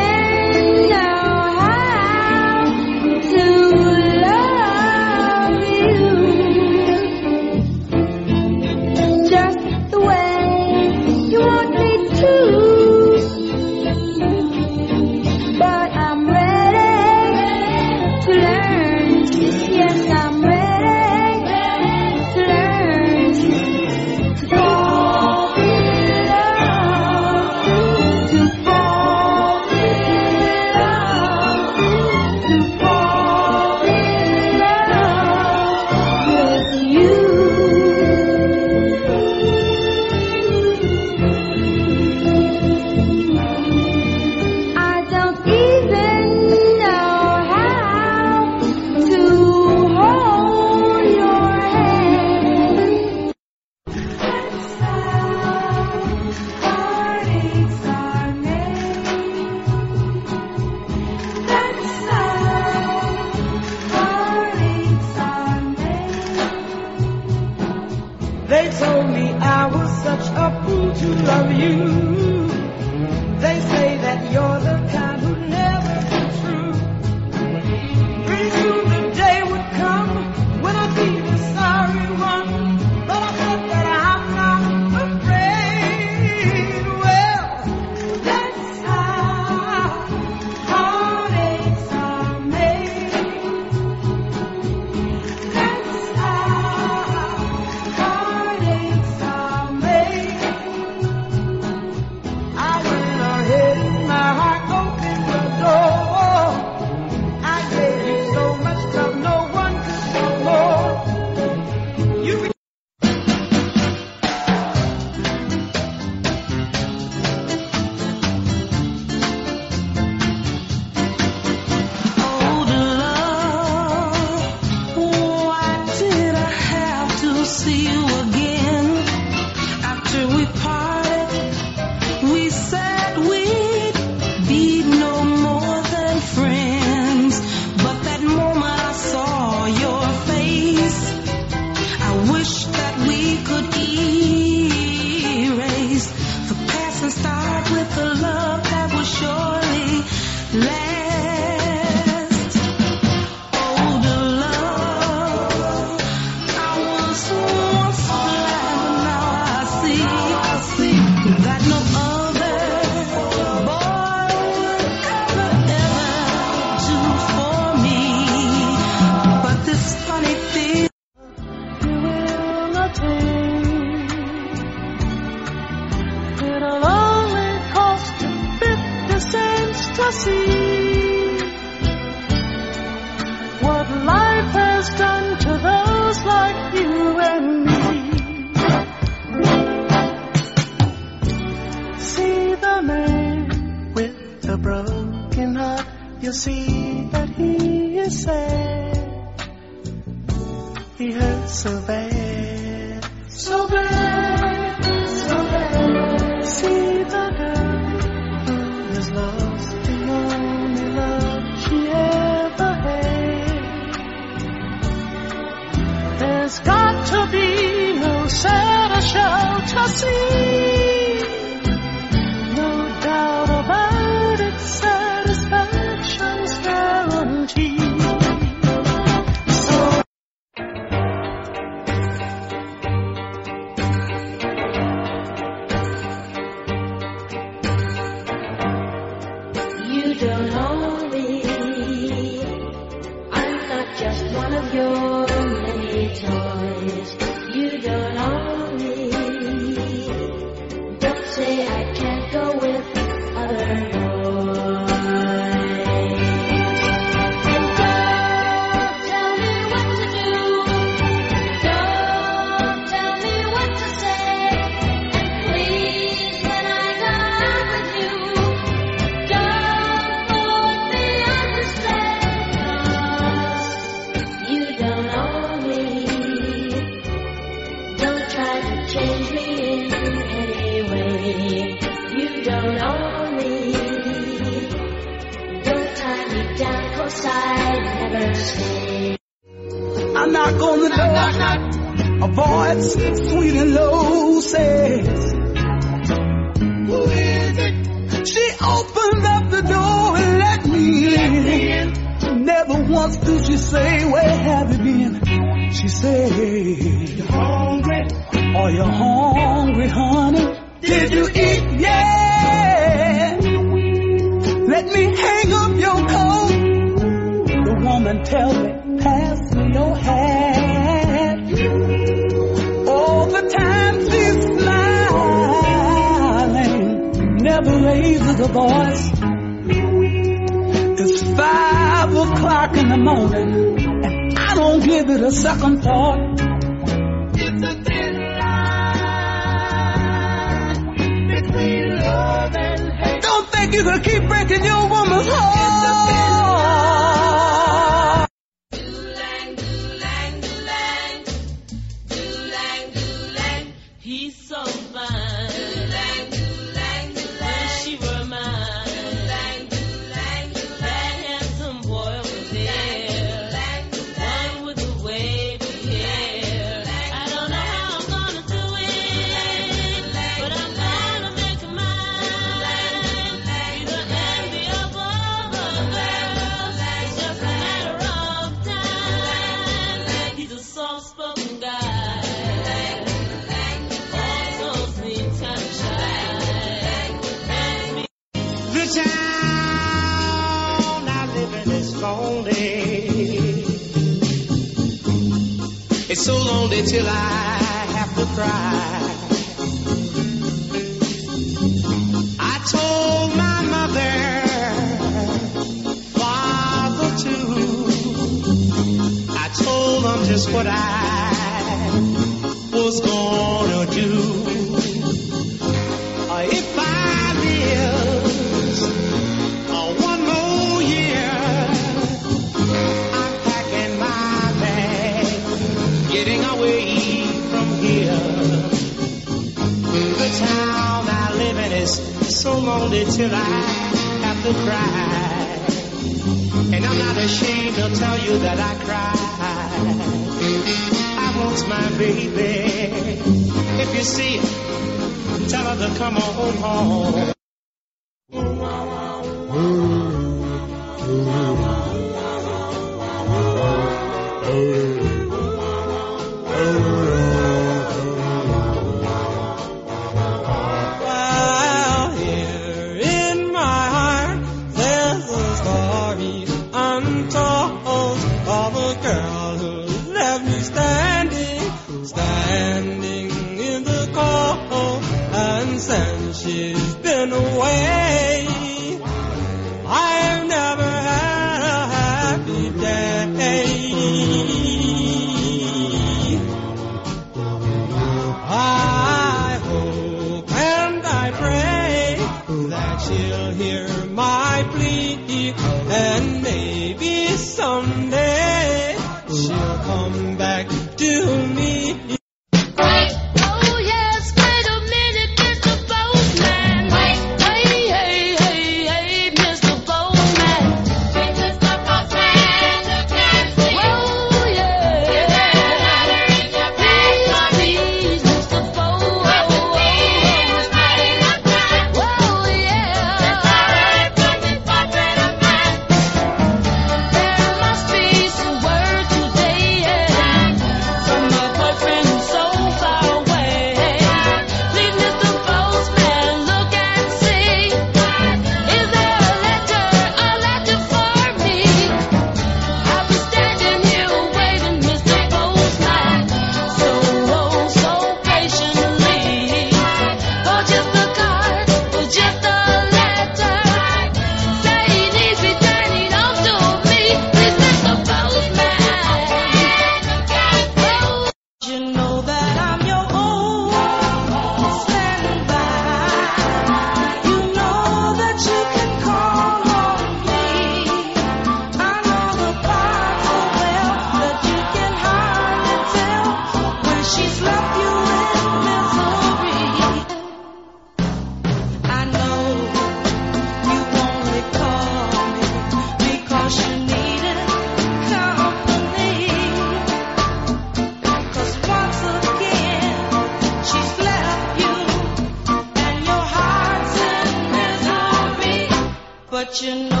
But you know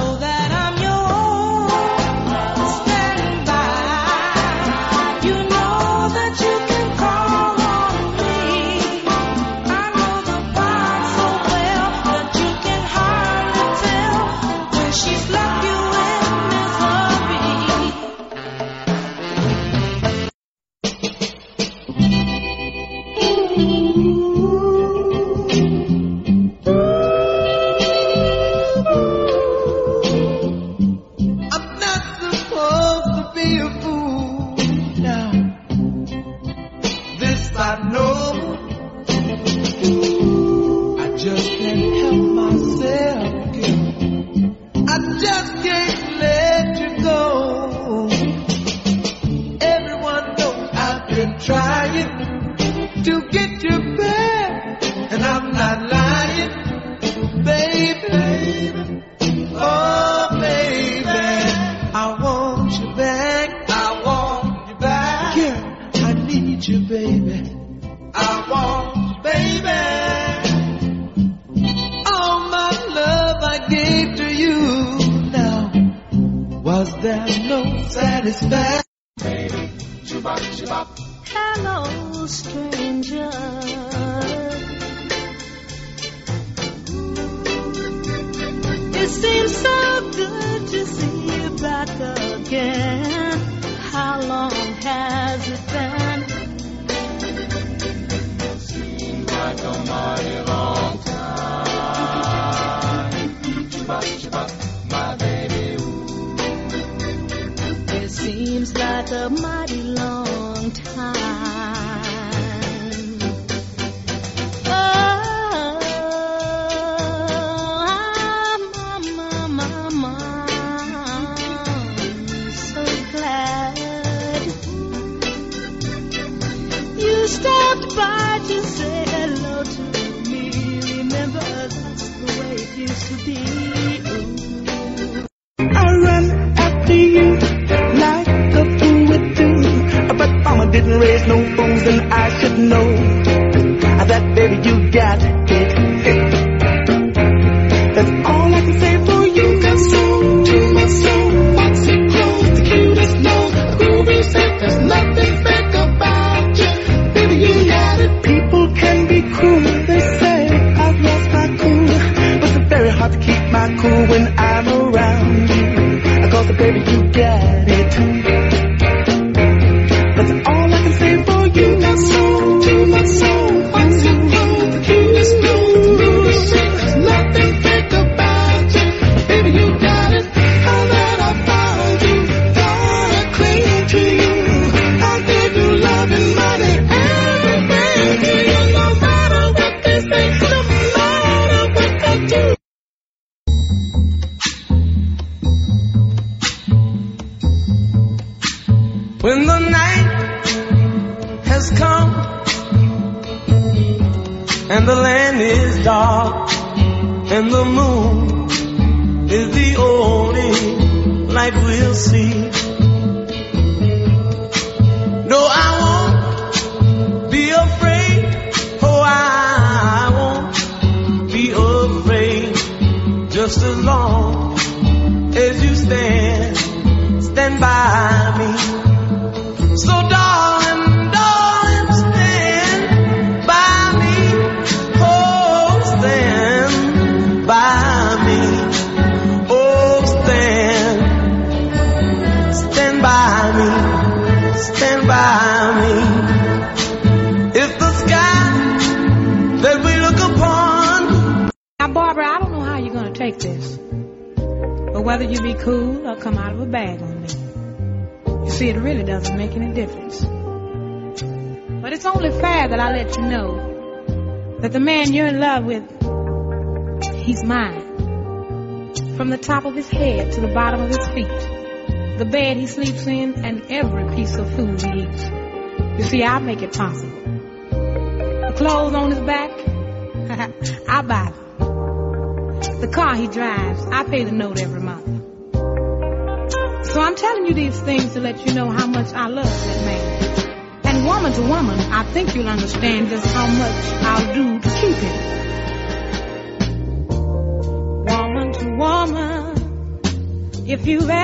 to the bottom of his feet, the bed he sleeps in, and every piece of food he eats. You see, I make it possible. The clothes on his back, [laughs] I buy them. The car he drives, I pay the note every month. So I'm telling you these things to let you know how much I love that man. And woman to woman, I think you'll understand just how much I'll do to keep him. if you ever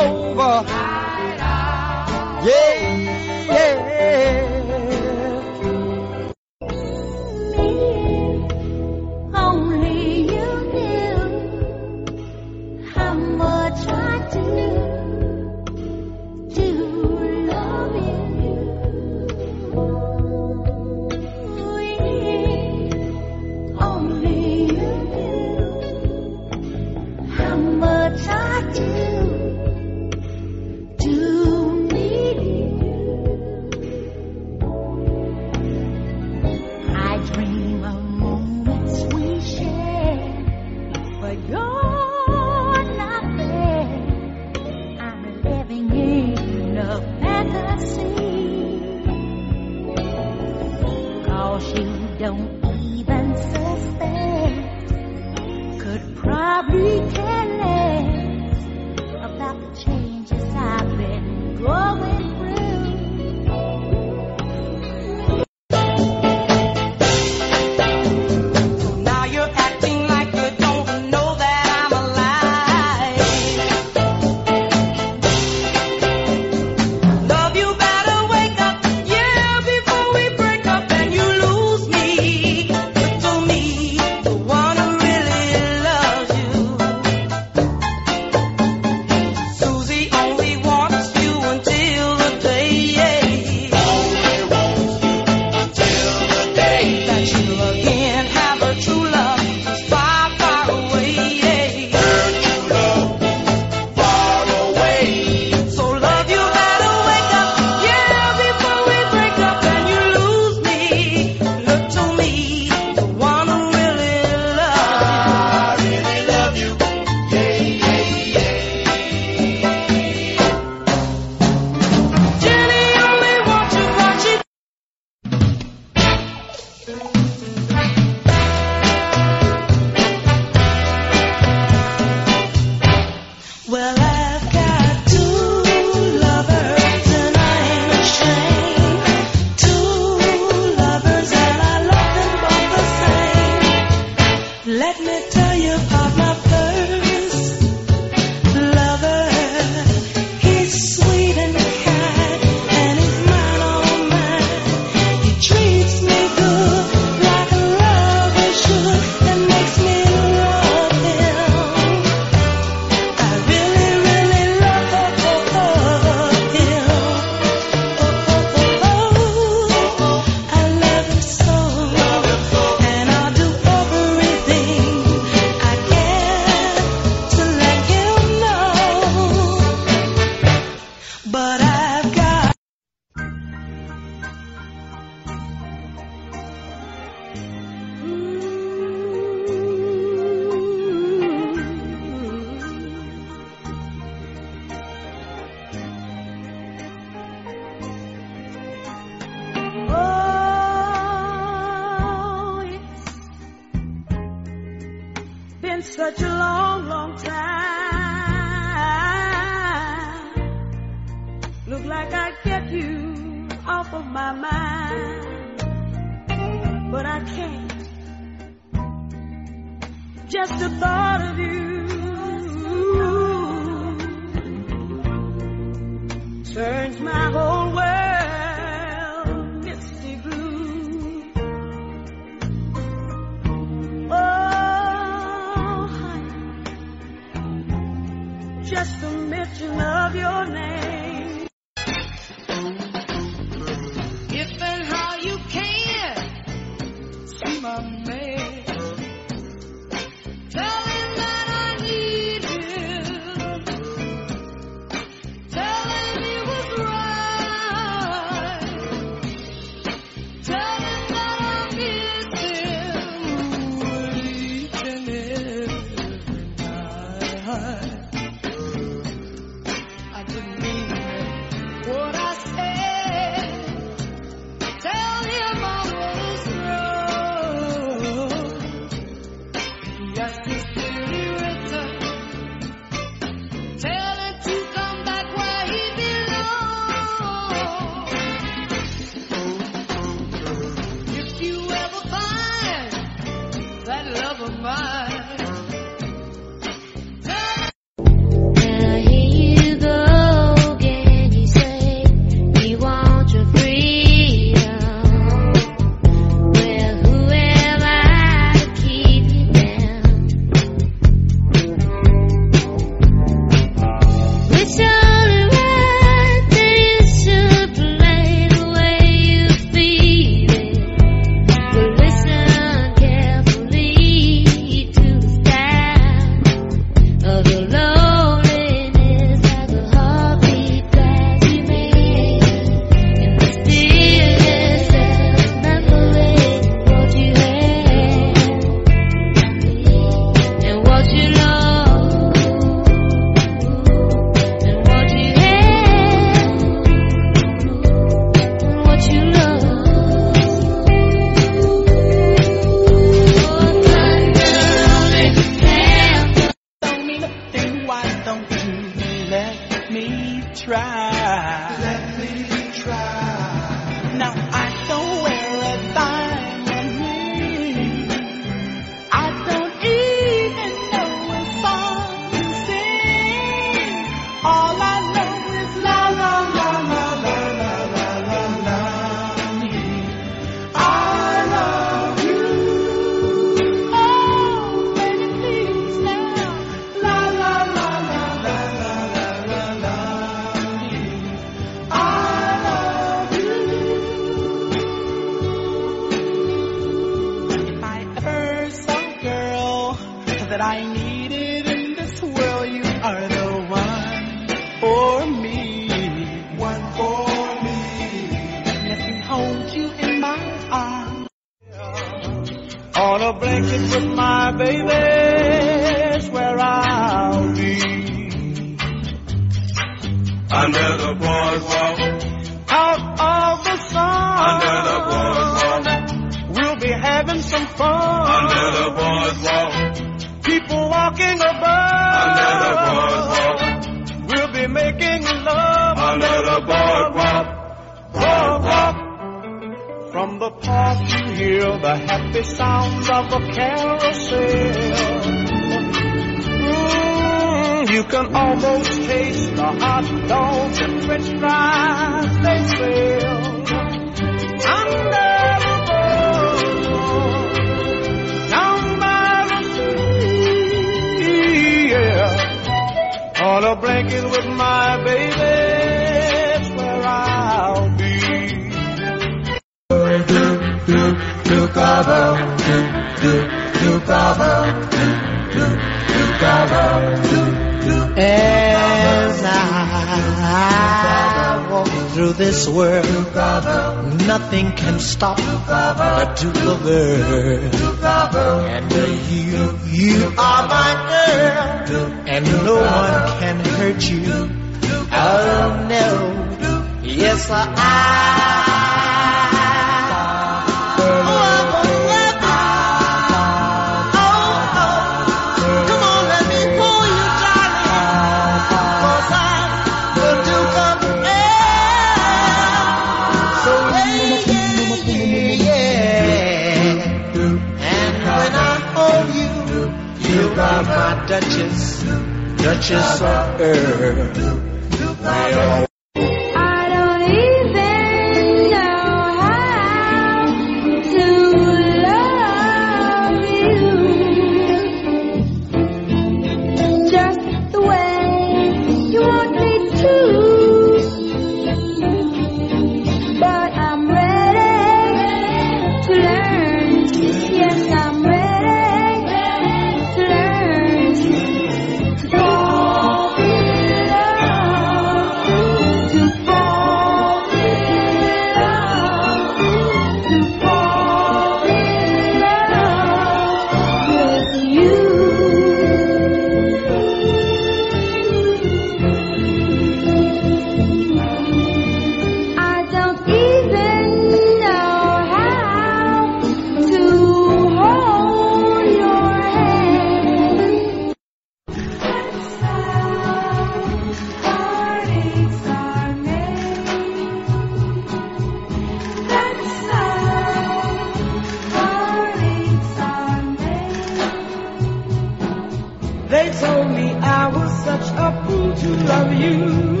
to love you.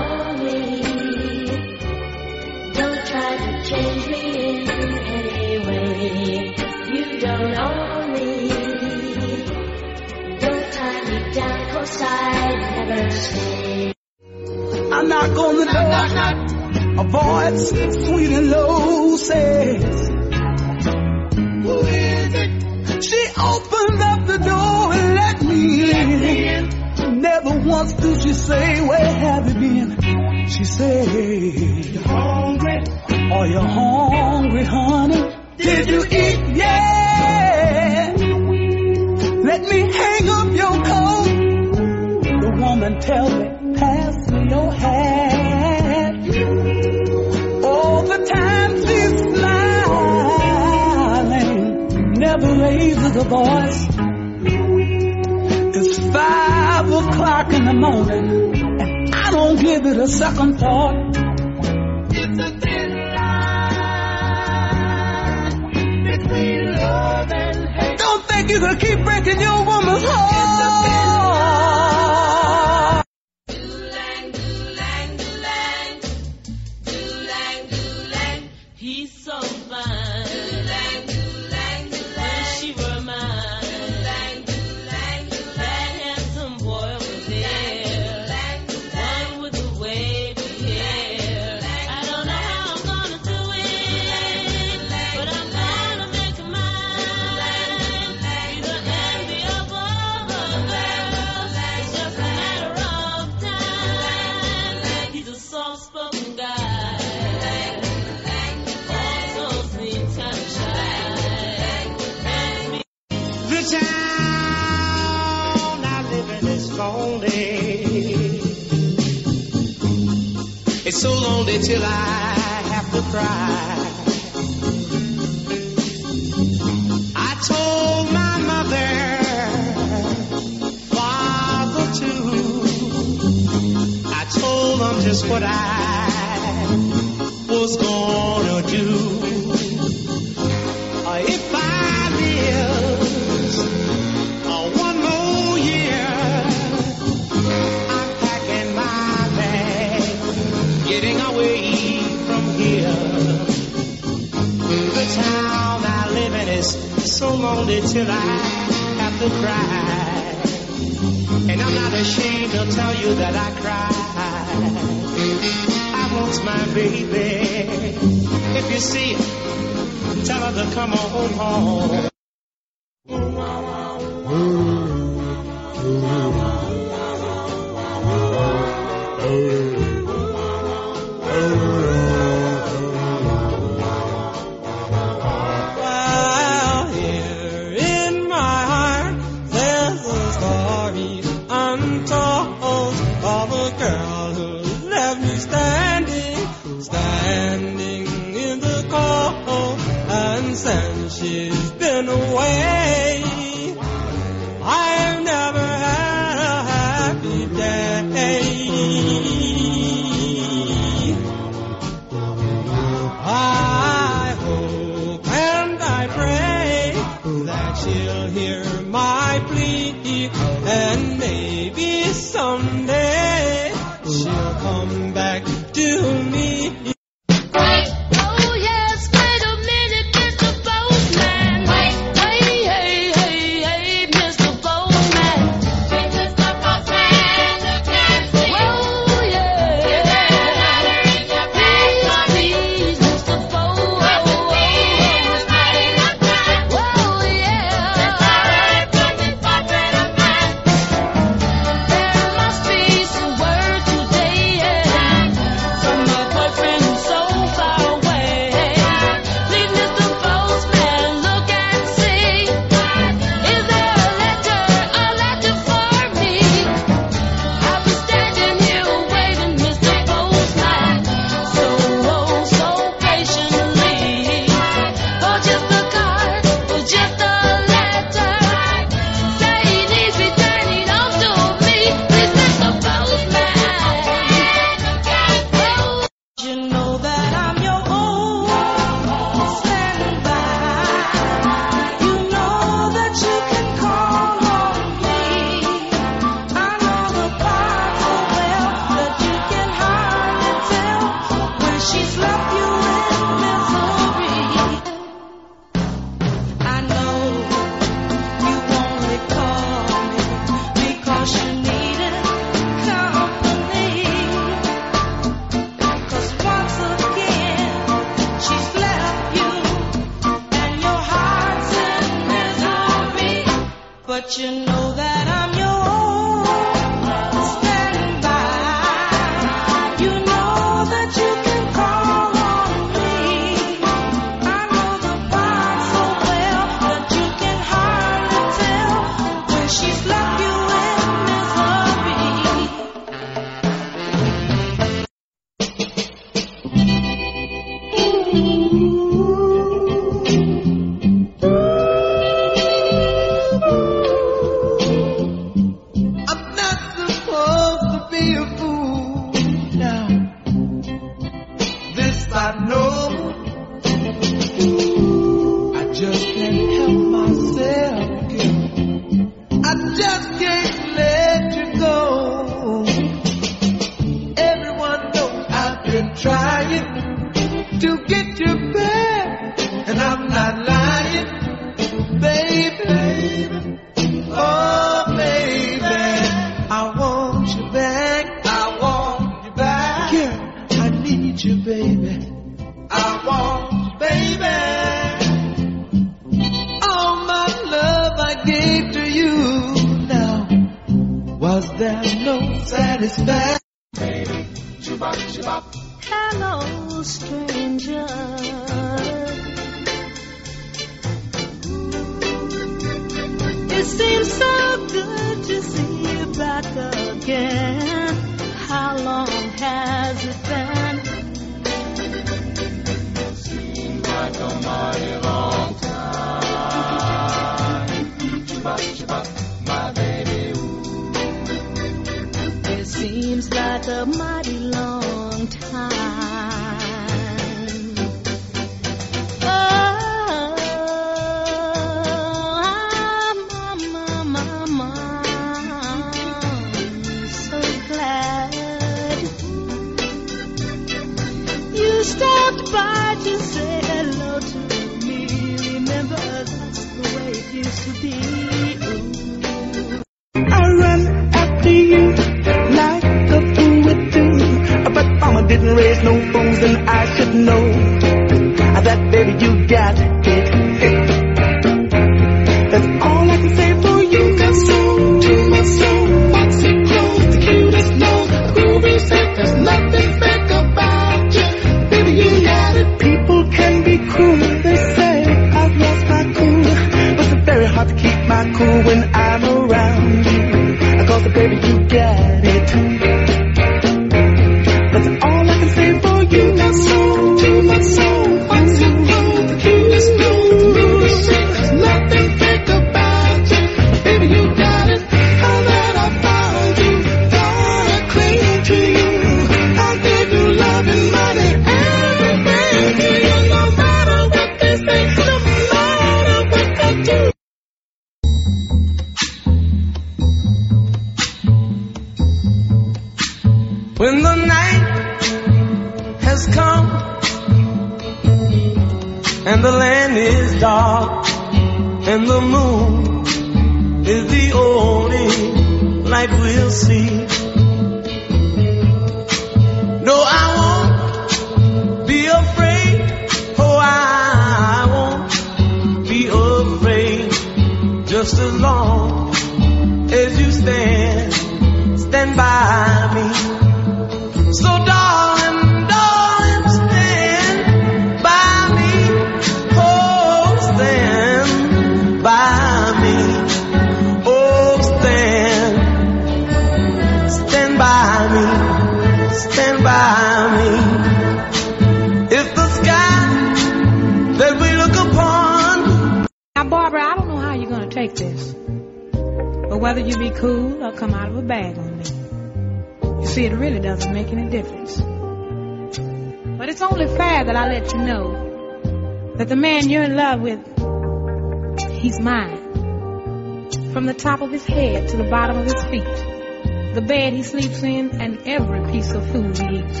to the bottom of his feet, the bed he sleeps in, and every piece of food he eats.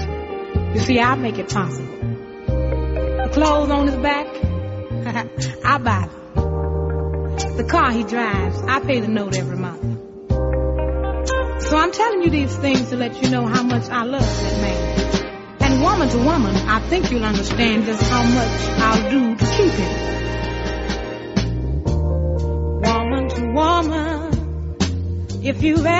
You see, I make it possible. The clothes on his back, [laughs] I buy them. The car he drives, I pay the note every month. So I'm telling you these things to let you know how much I love that man. And woman to woman, I think you'll understand just how much I'll do to keep him. if you ever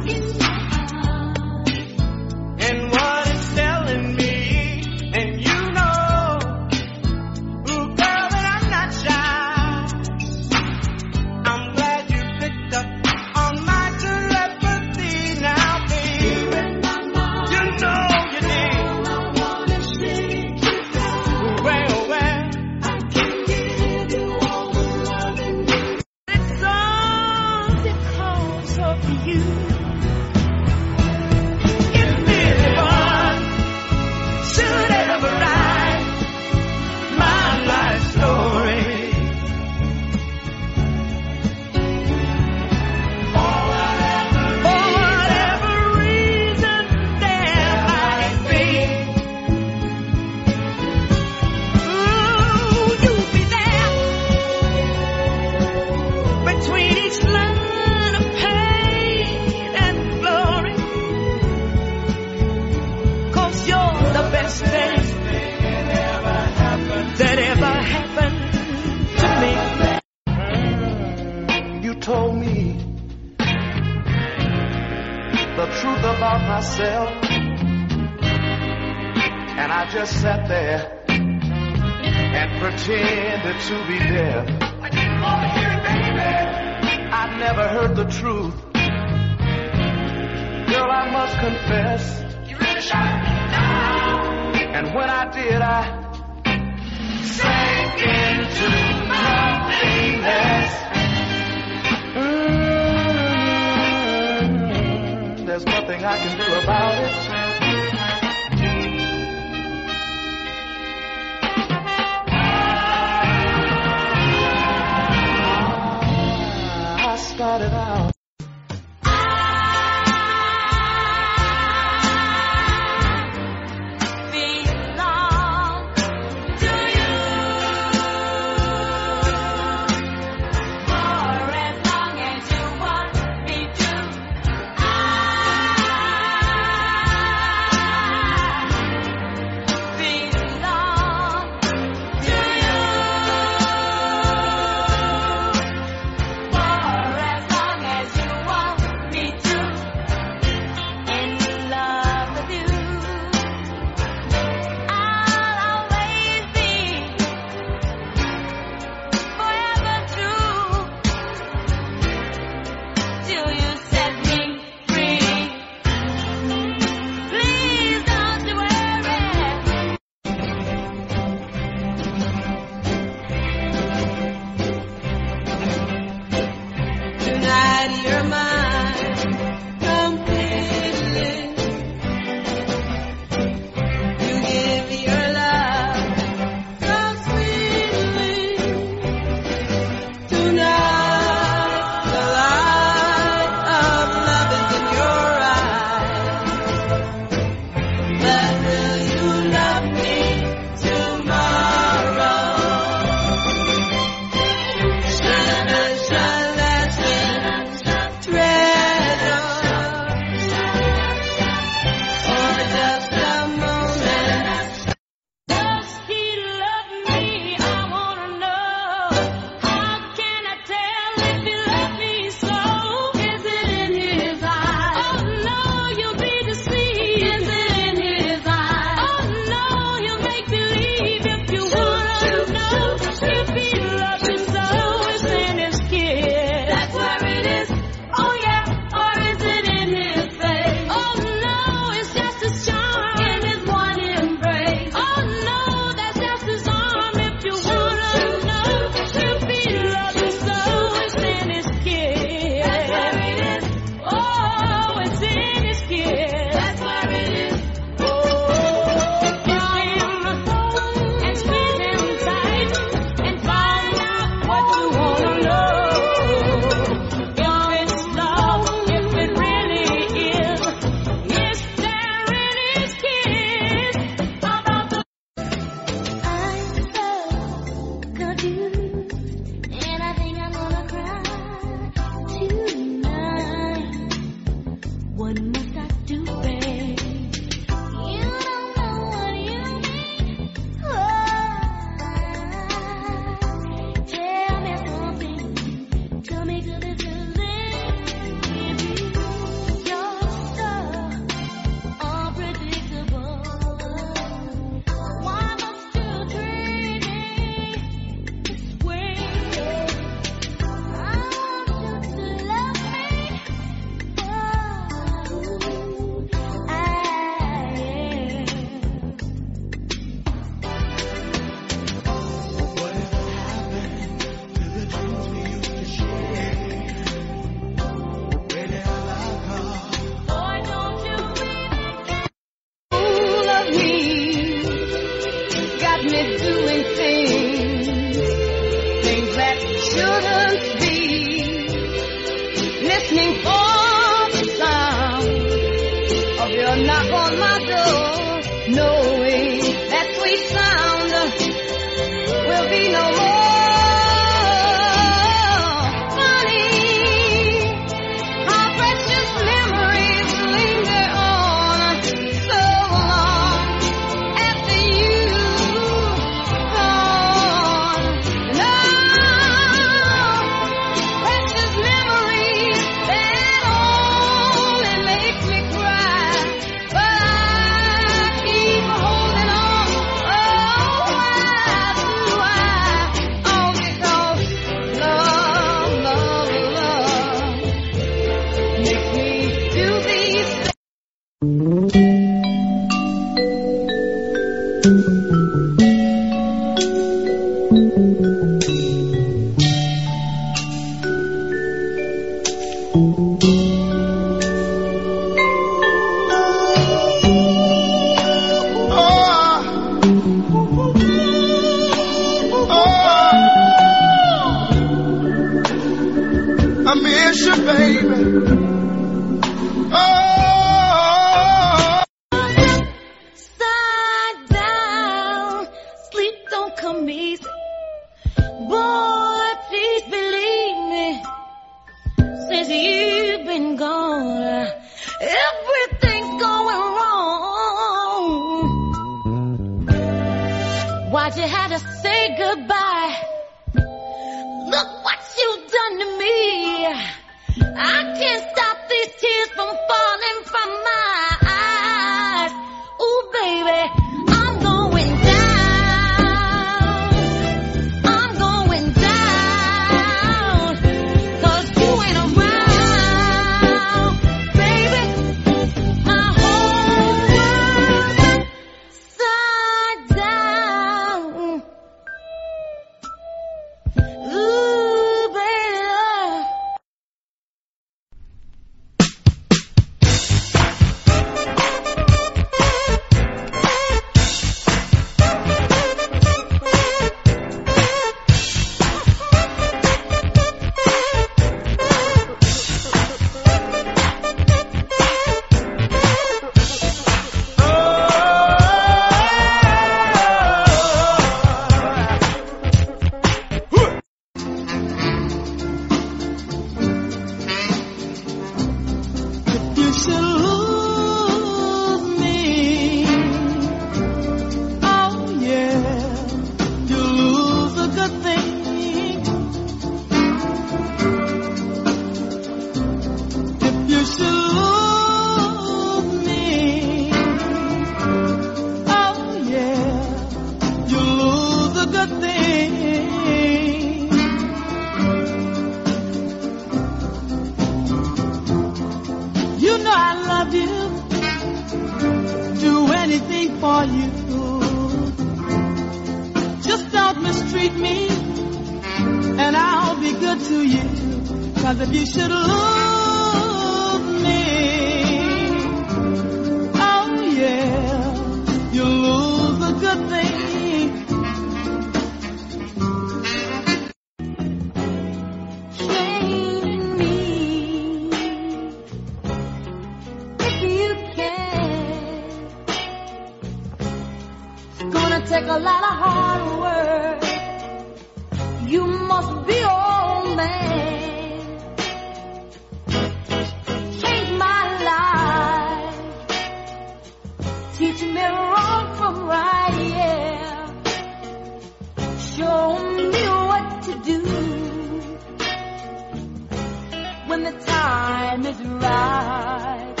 when the time is right.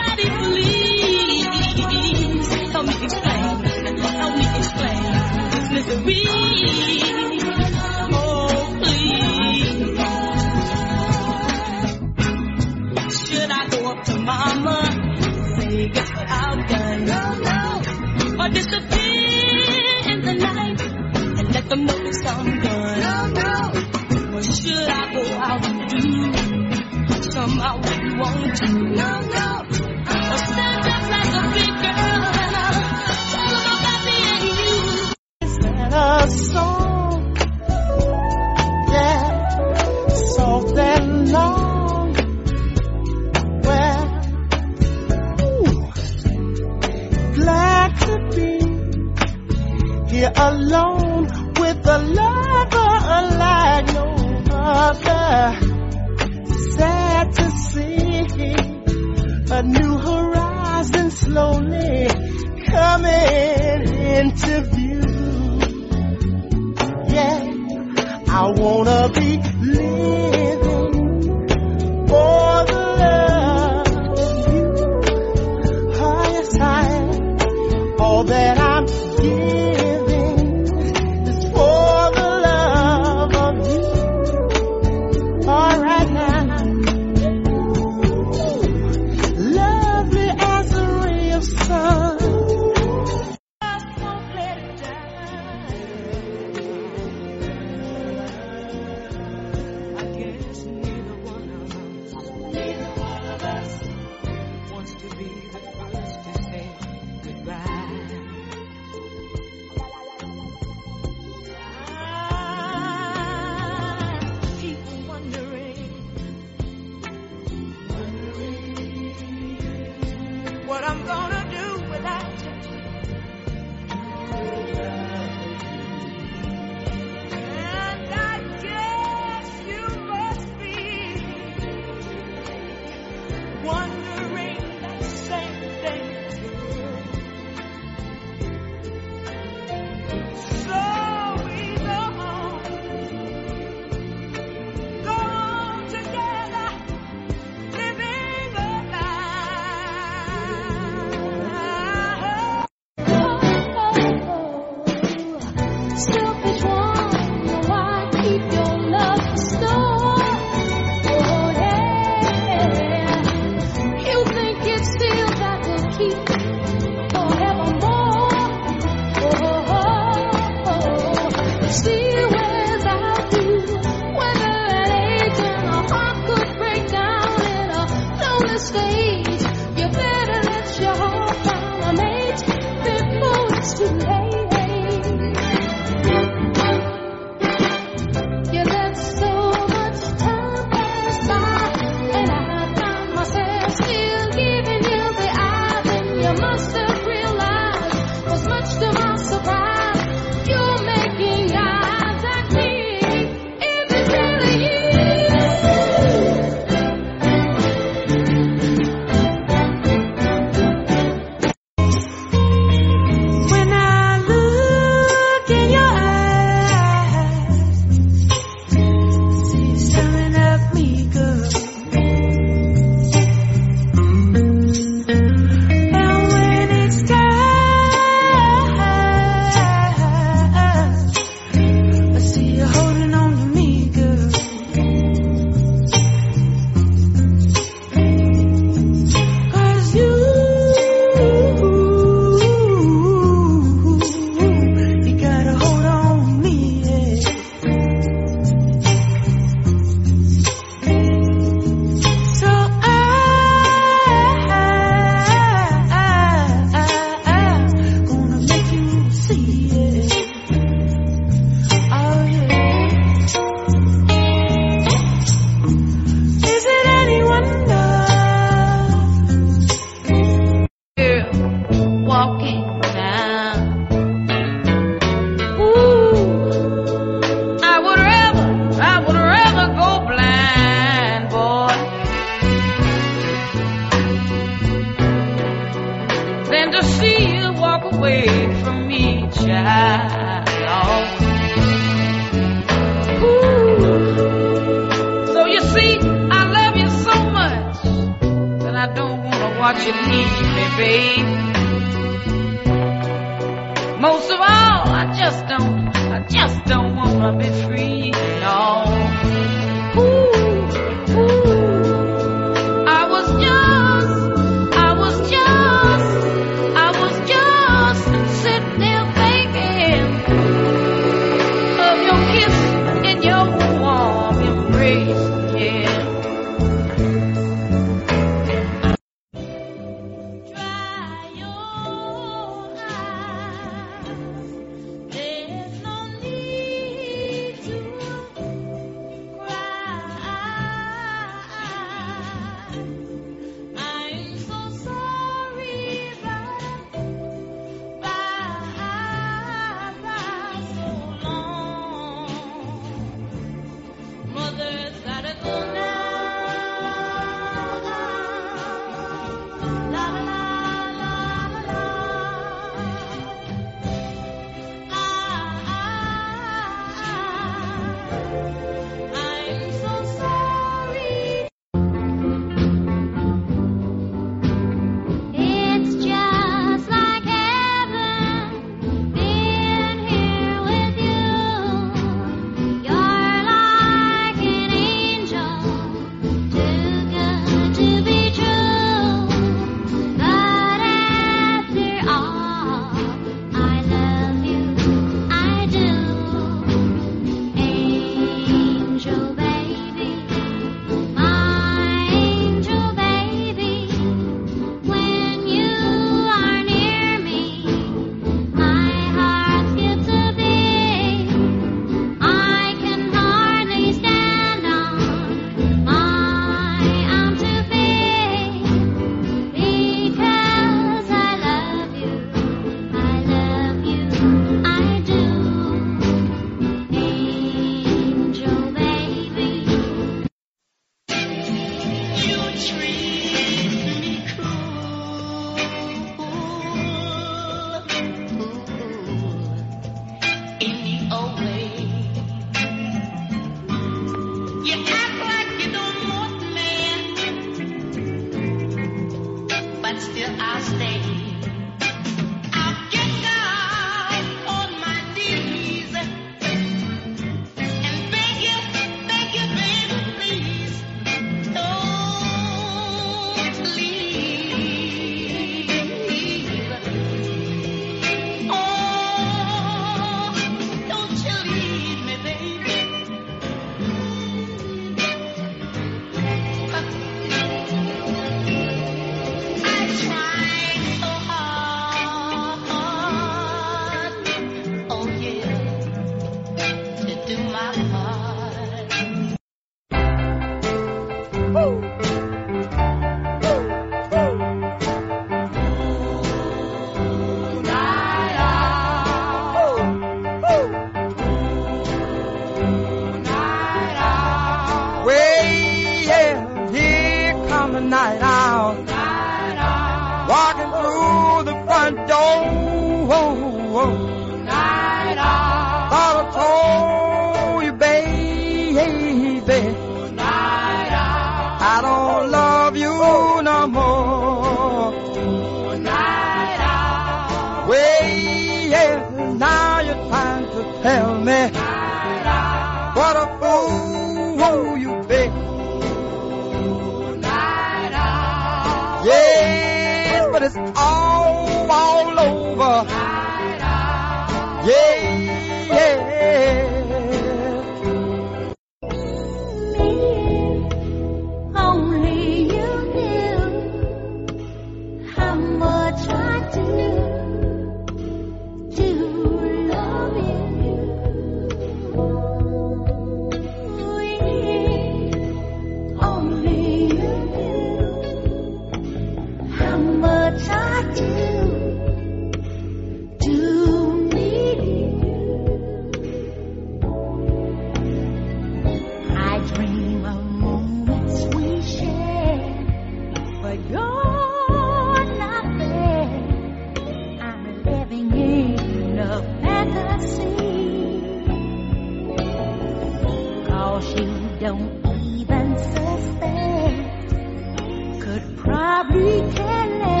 Probably care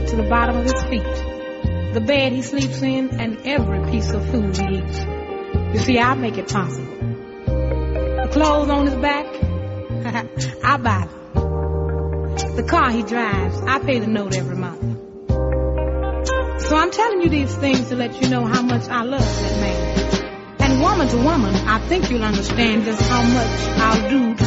to the bottom of his feet, the bed he sleeps in, and every piece of food he eats. You see, I make it possible. The clothes on his back, [laughs] I buy them. The car he drives, I pay the note every month. So I'm telling you these things to let you know how much I love that man. And woman to woman, I think you'll understand just how much I'll do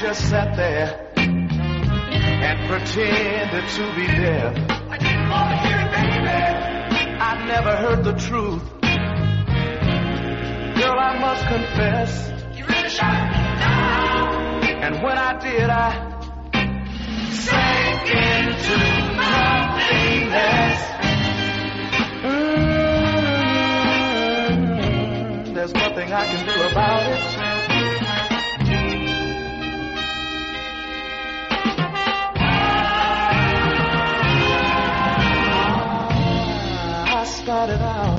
Just sat there and pretended to be deaf. I didn't want to hear it, baby. I never heard the truth. Girl, I must confess. You really shot me down. And when I did, I sank into nothingness. Mm -hmm. There's nothing I can do about it. started out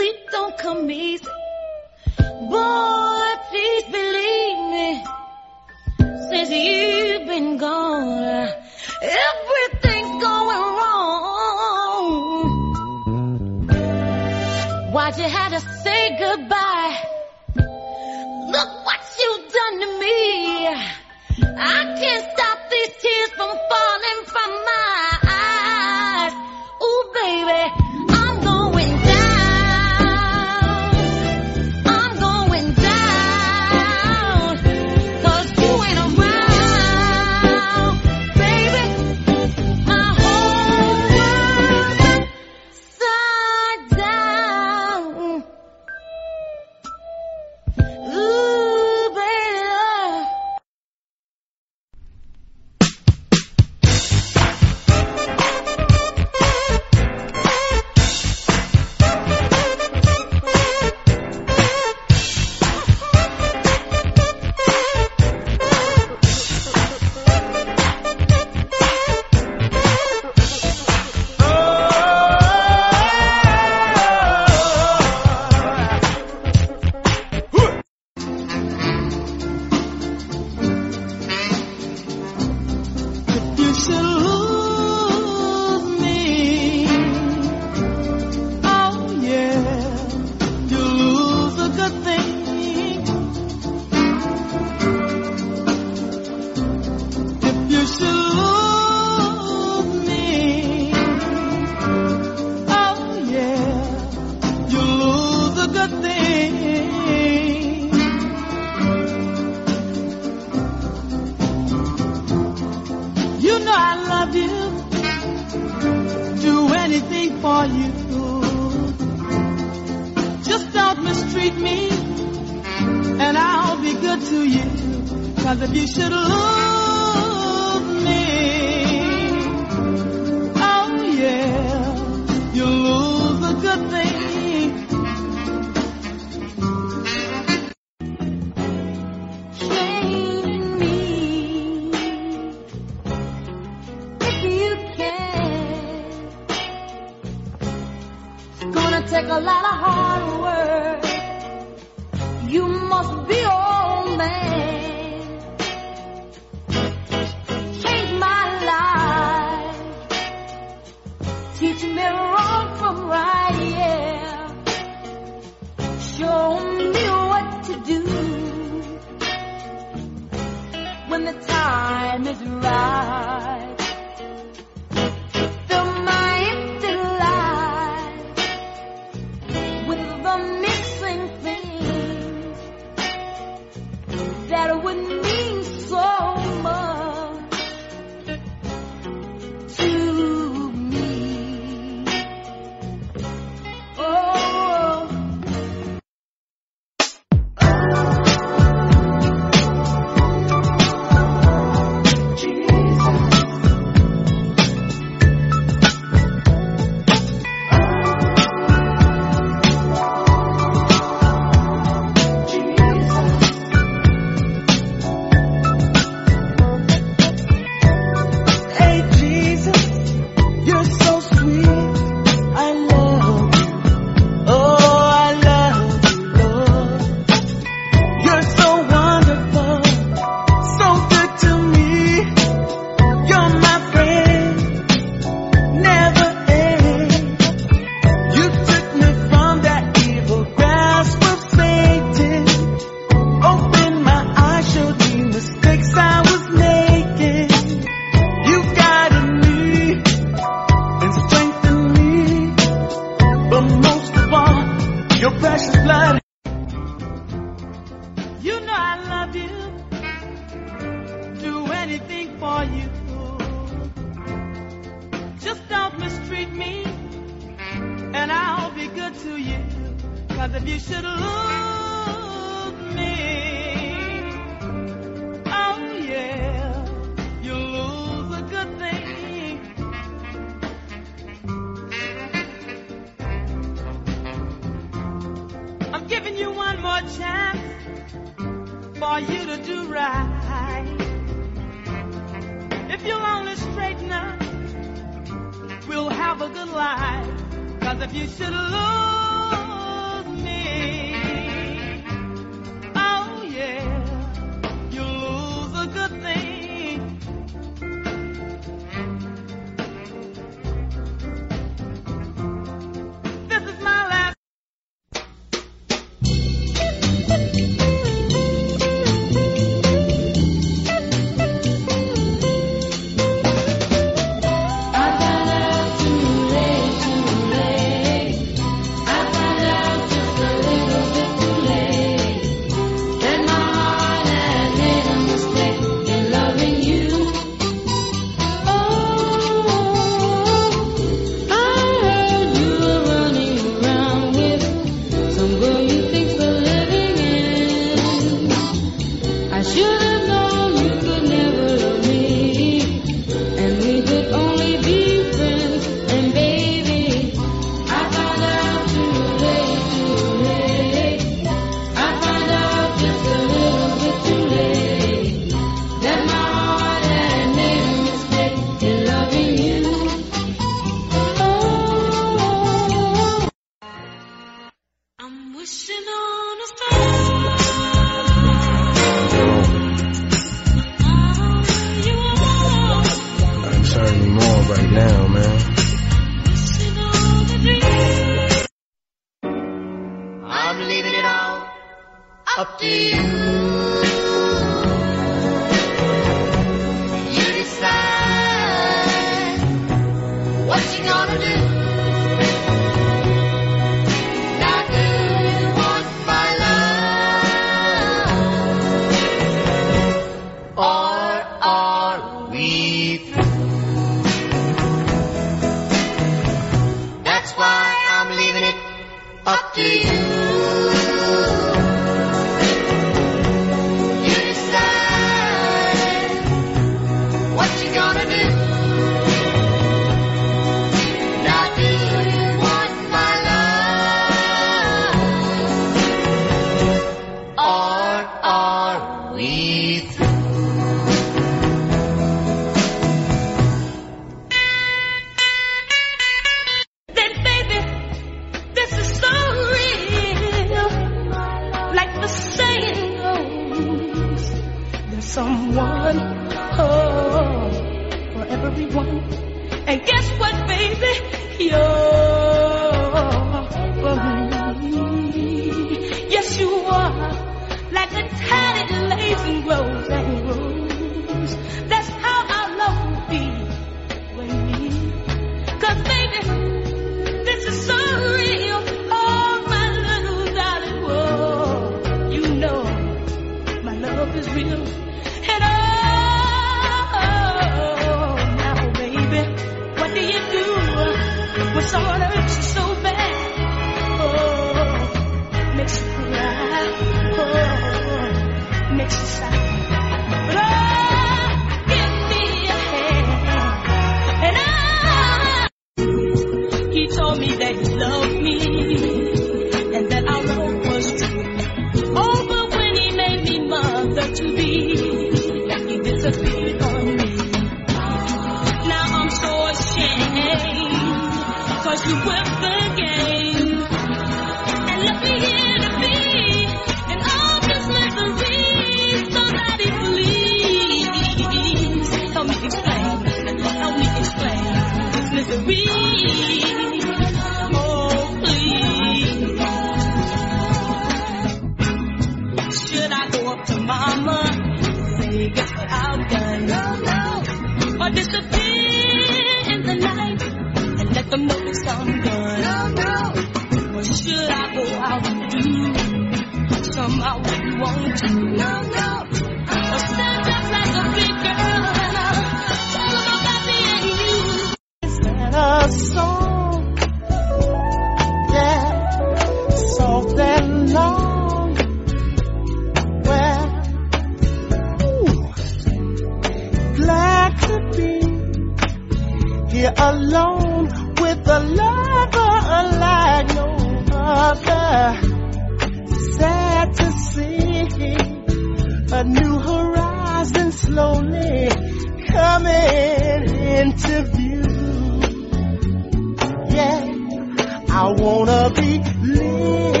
Yeah, I wanna be living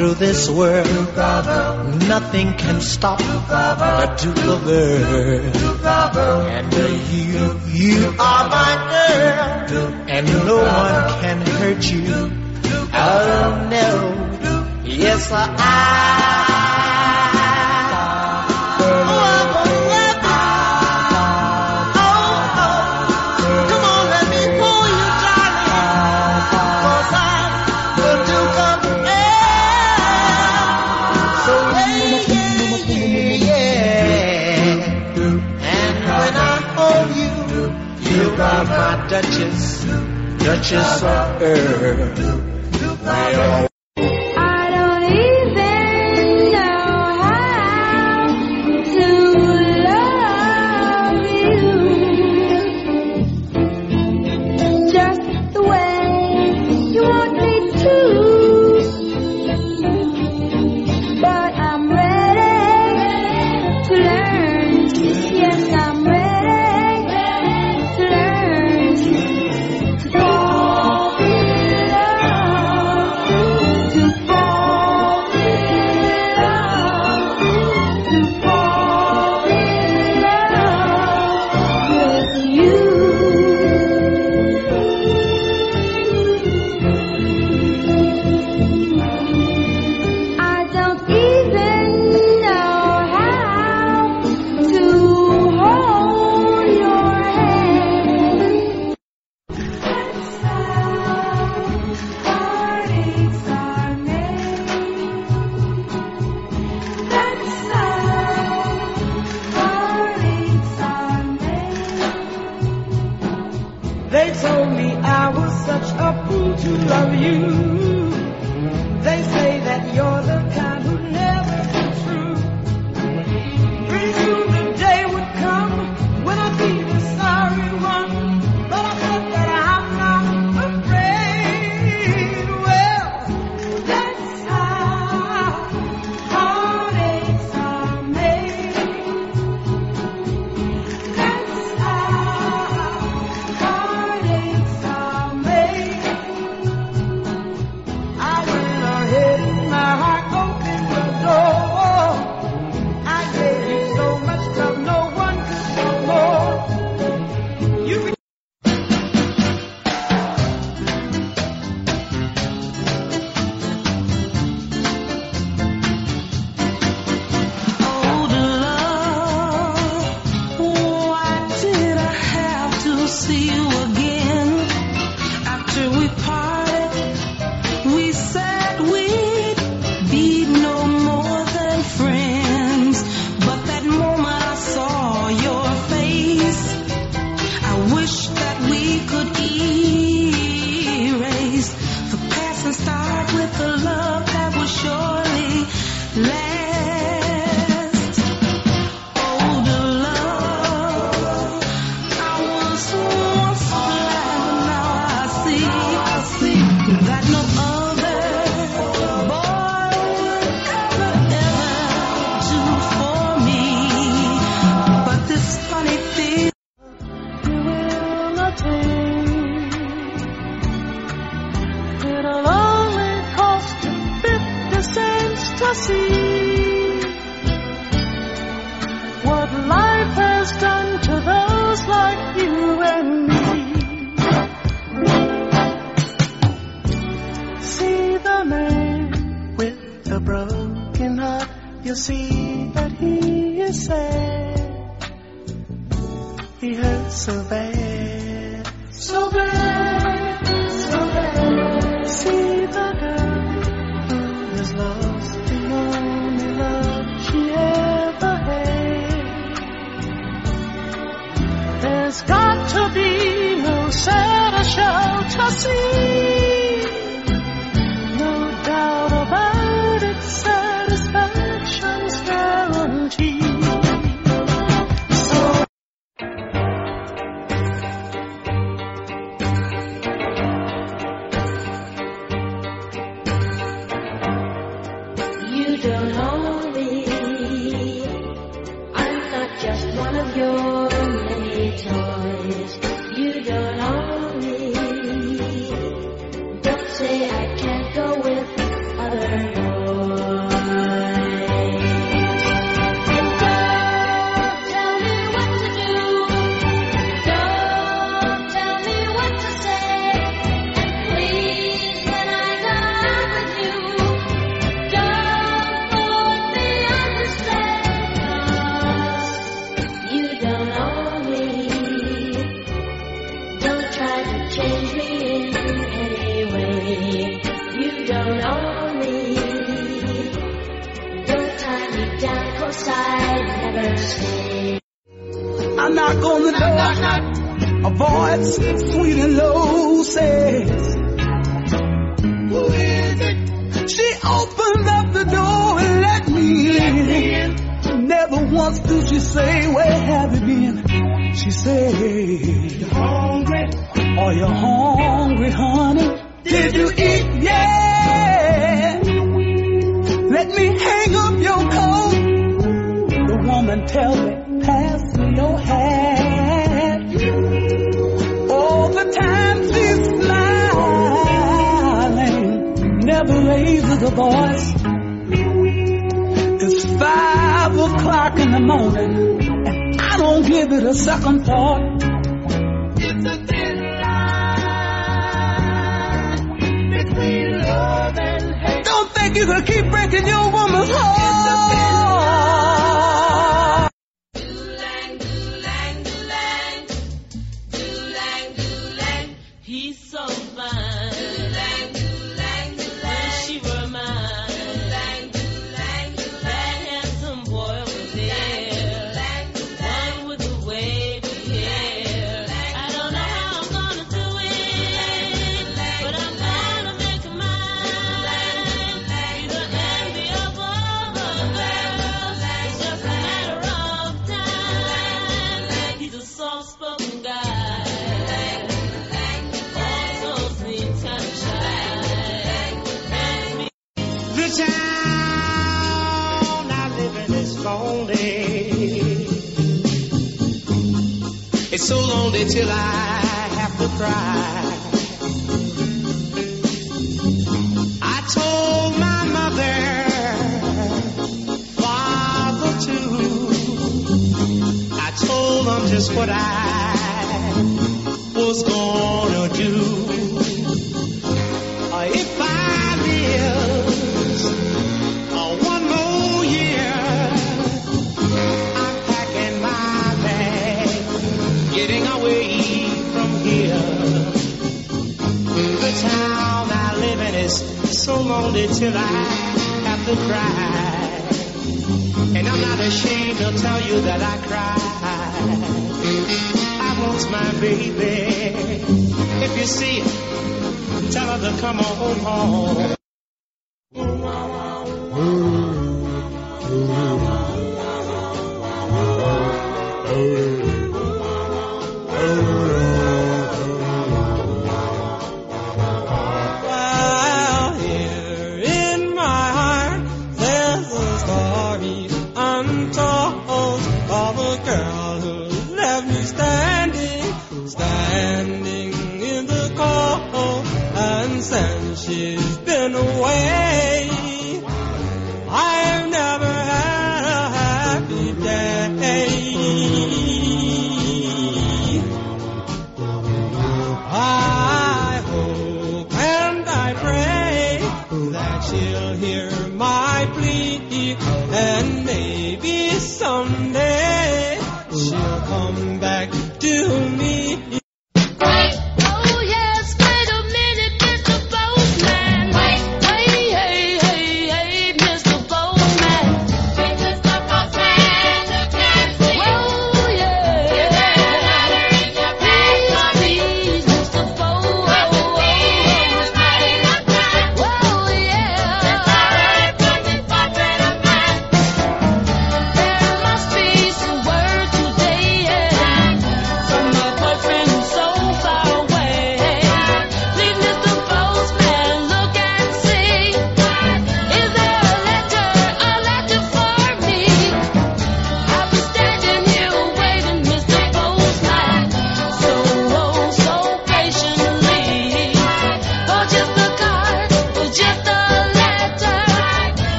through this world. Nothing can stop a Duke of Earl. And you, you are my girl. And no one can hurt you. Oh no. Yes, I. Duchess, Duchess of Earl.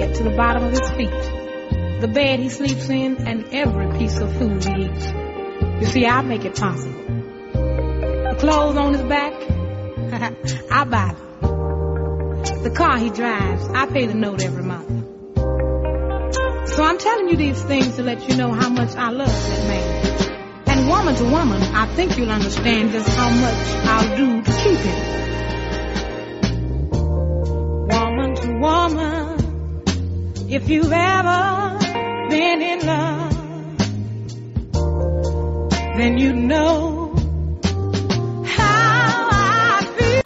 bed to the bottom of his feet, the bed he sleeps in, and every piece of food he eats. You see, I make it possible. The clothes on his back, [laughs] I buy them. The car he drives, I pay the note every month. So I'm telling you these things to let you know how much I love that man. And woman to woman, I think you'll understand just how much I'll do to keep him. You've ever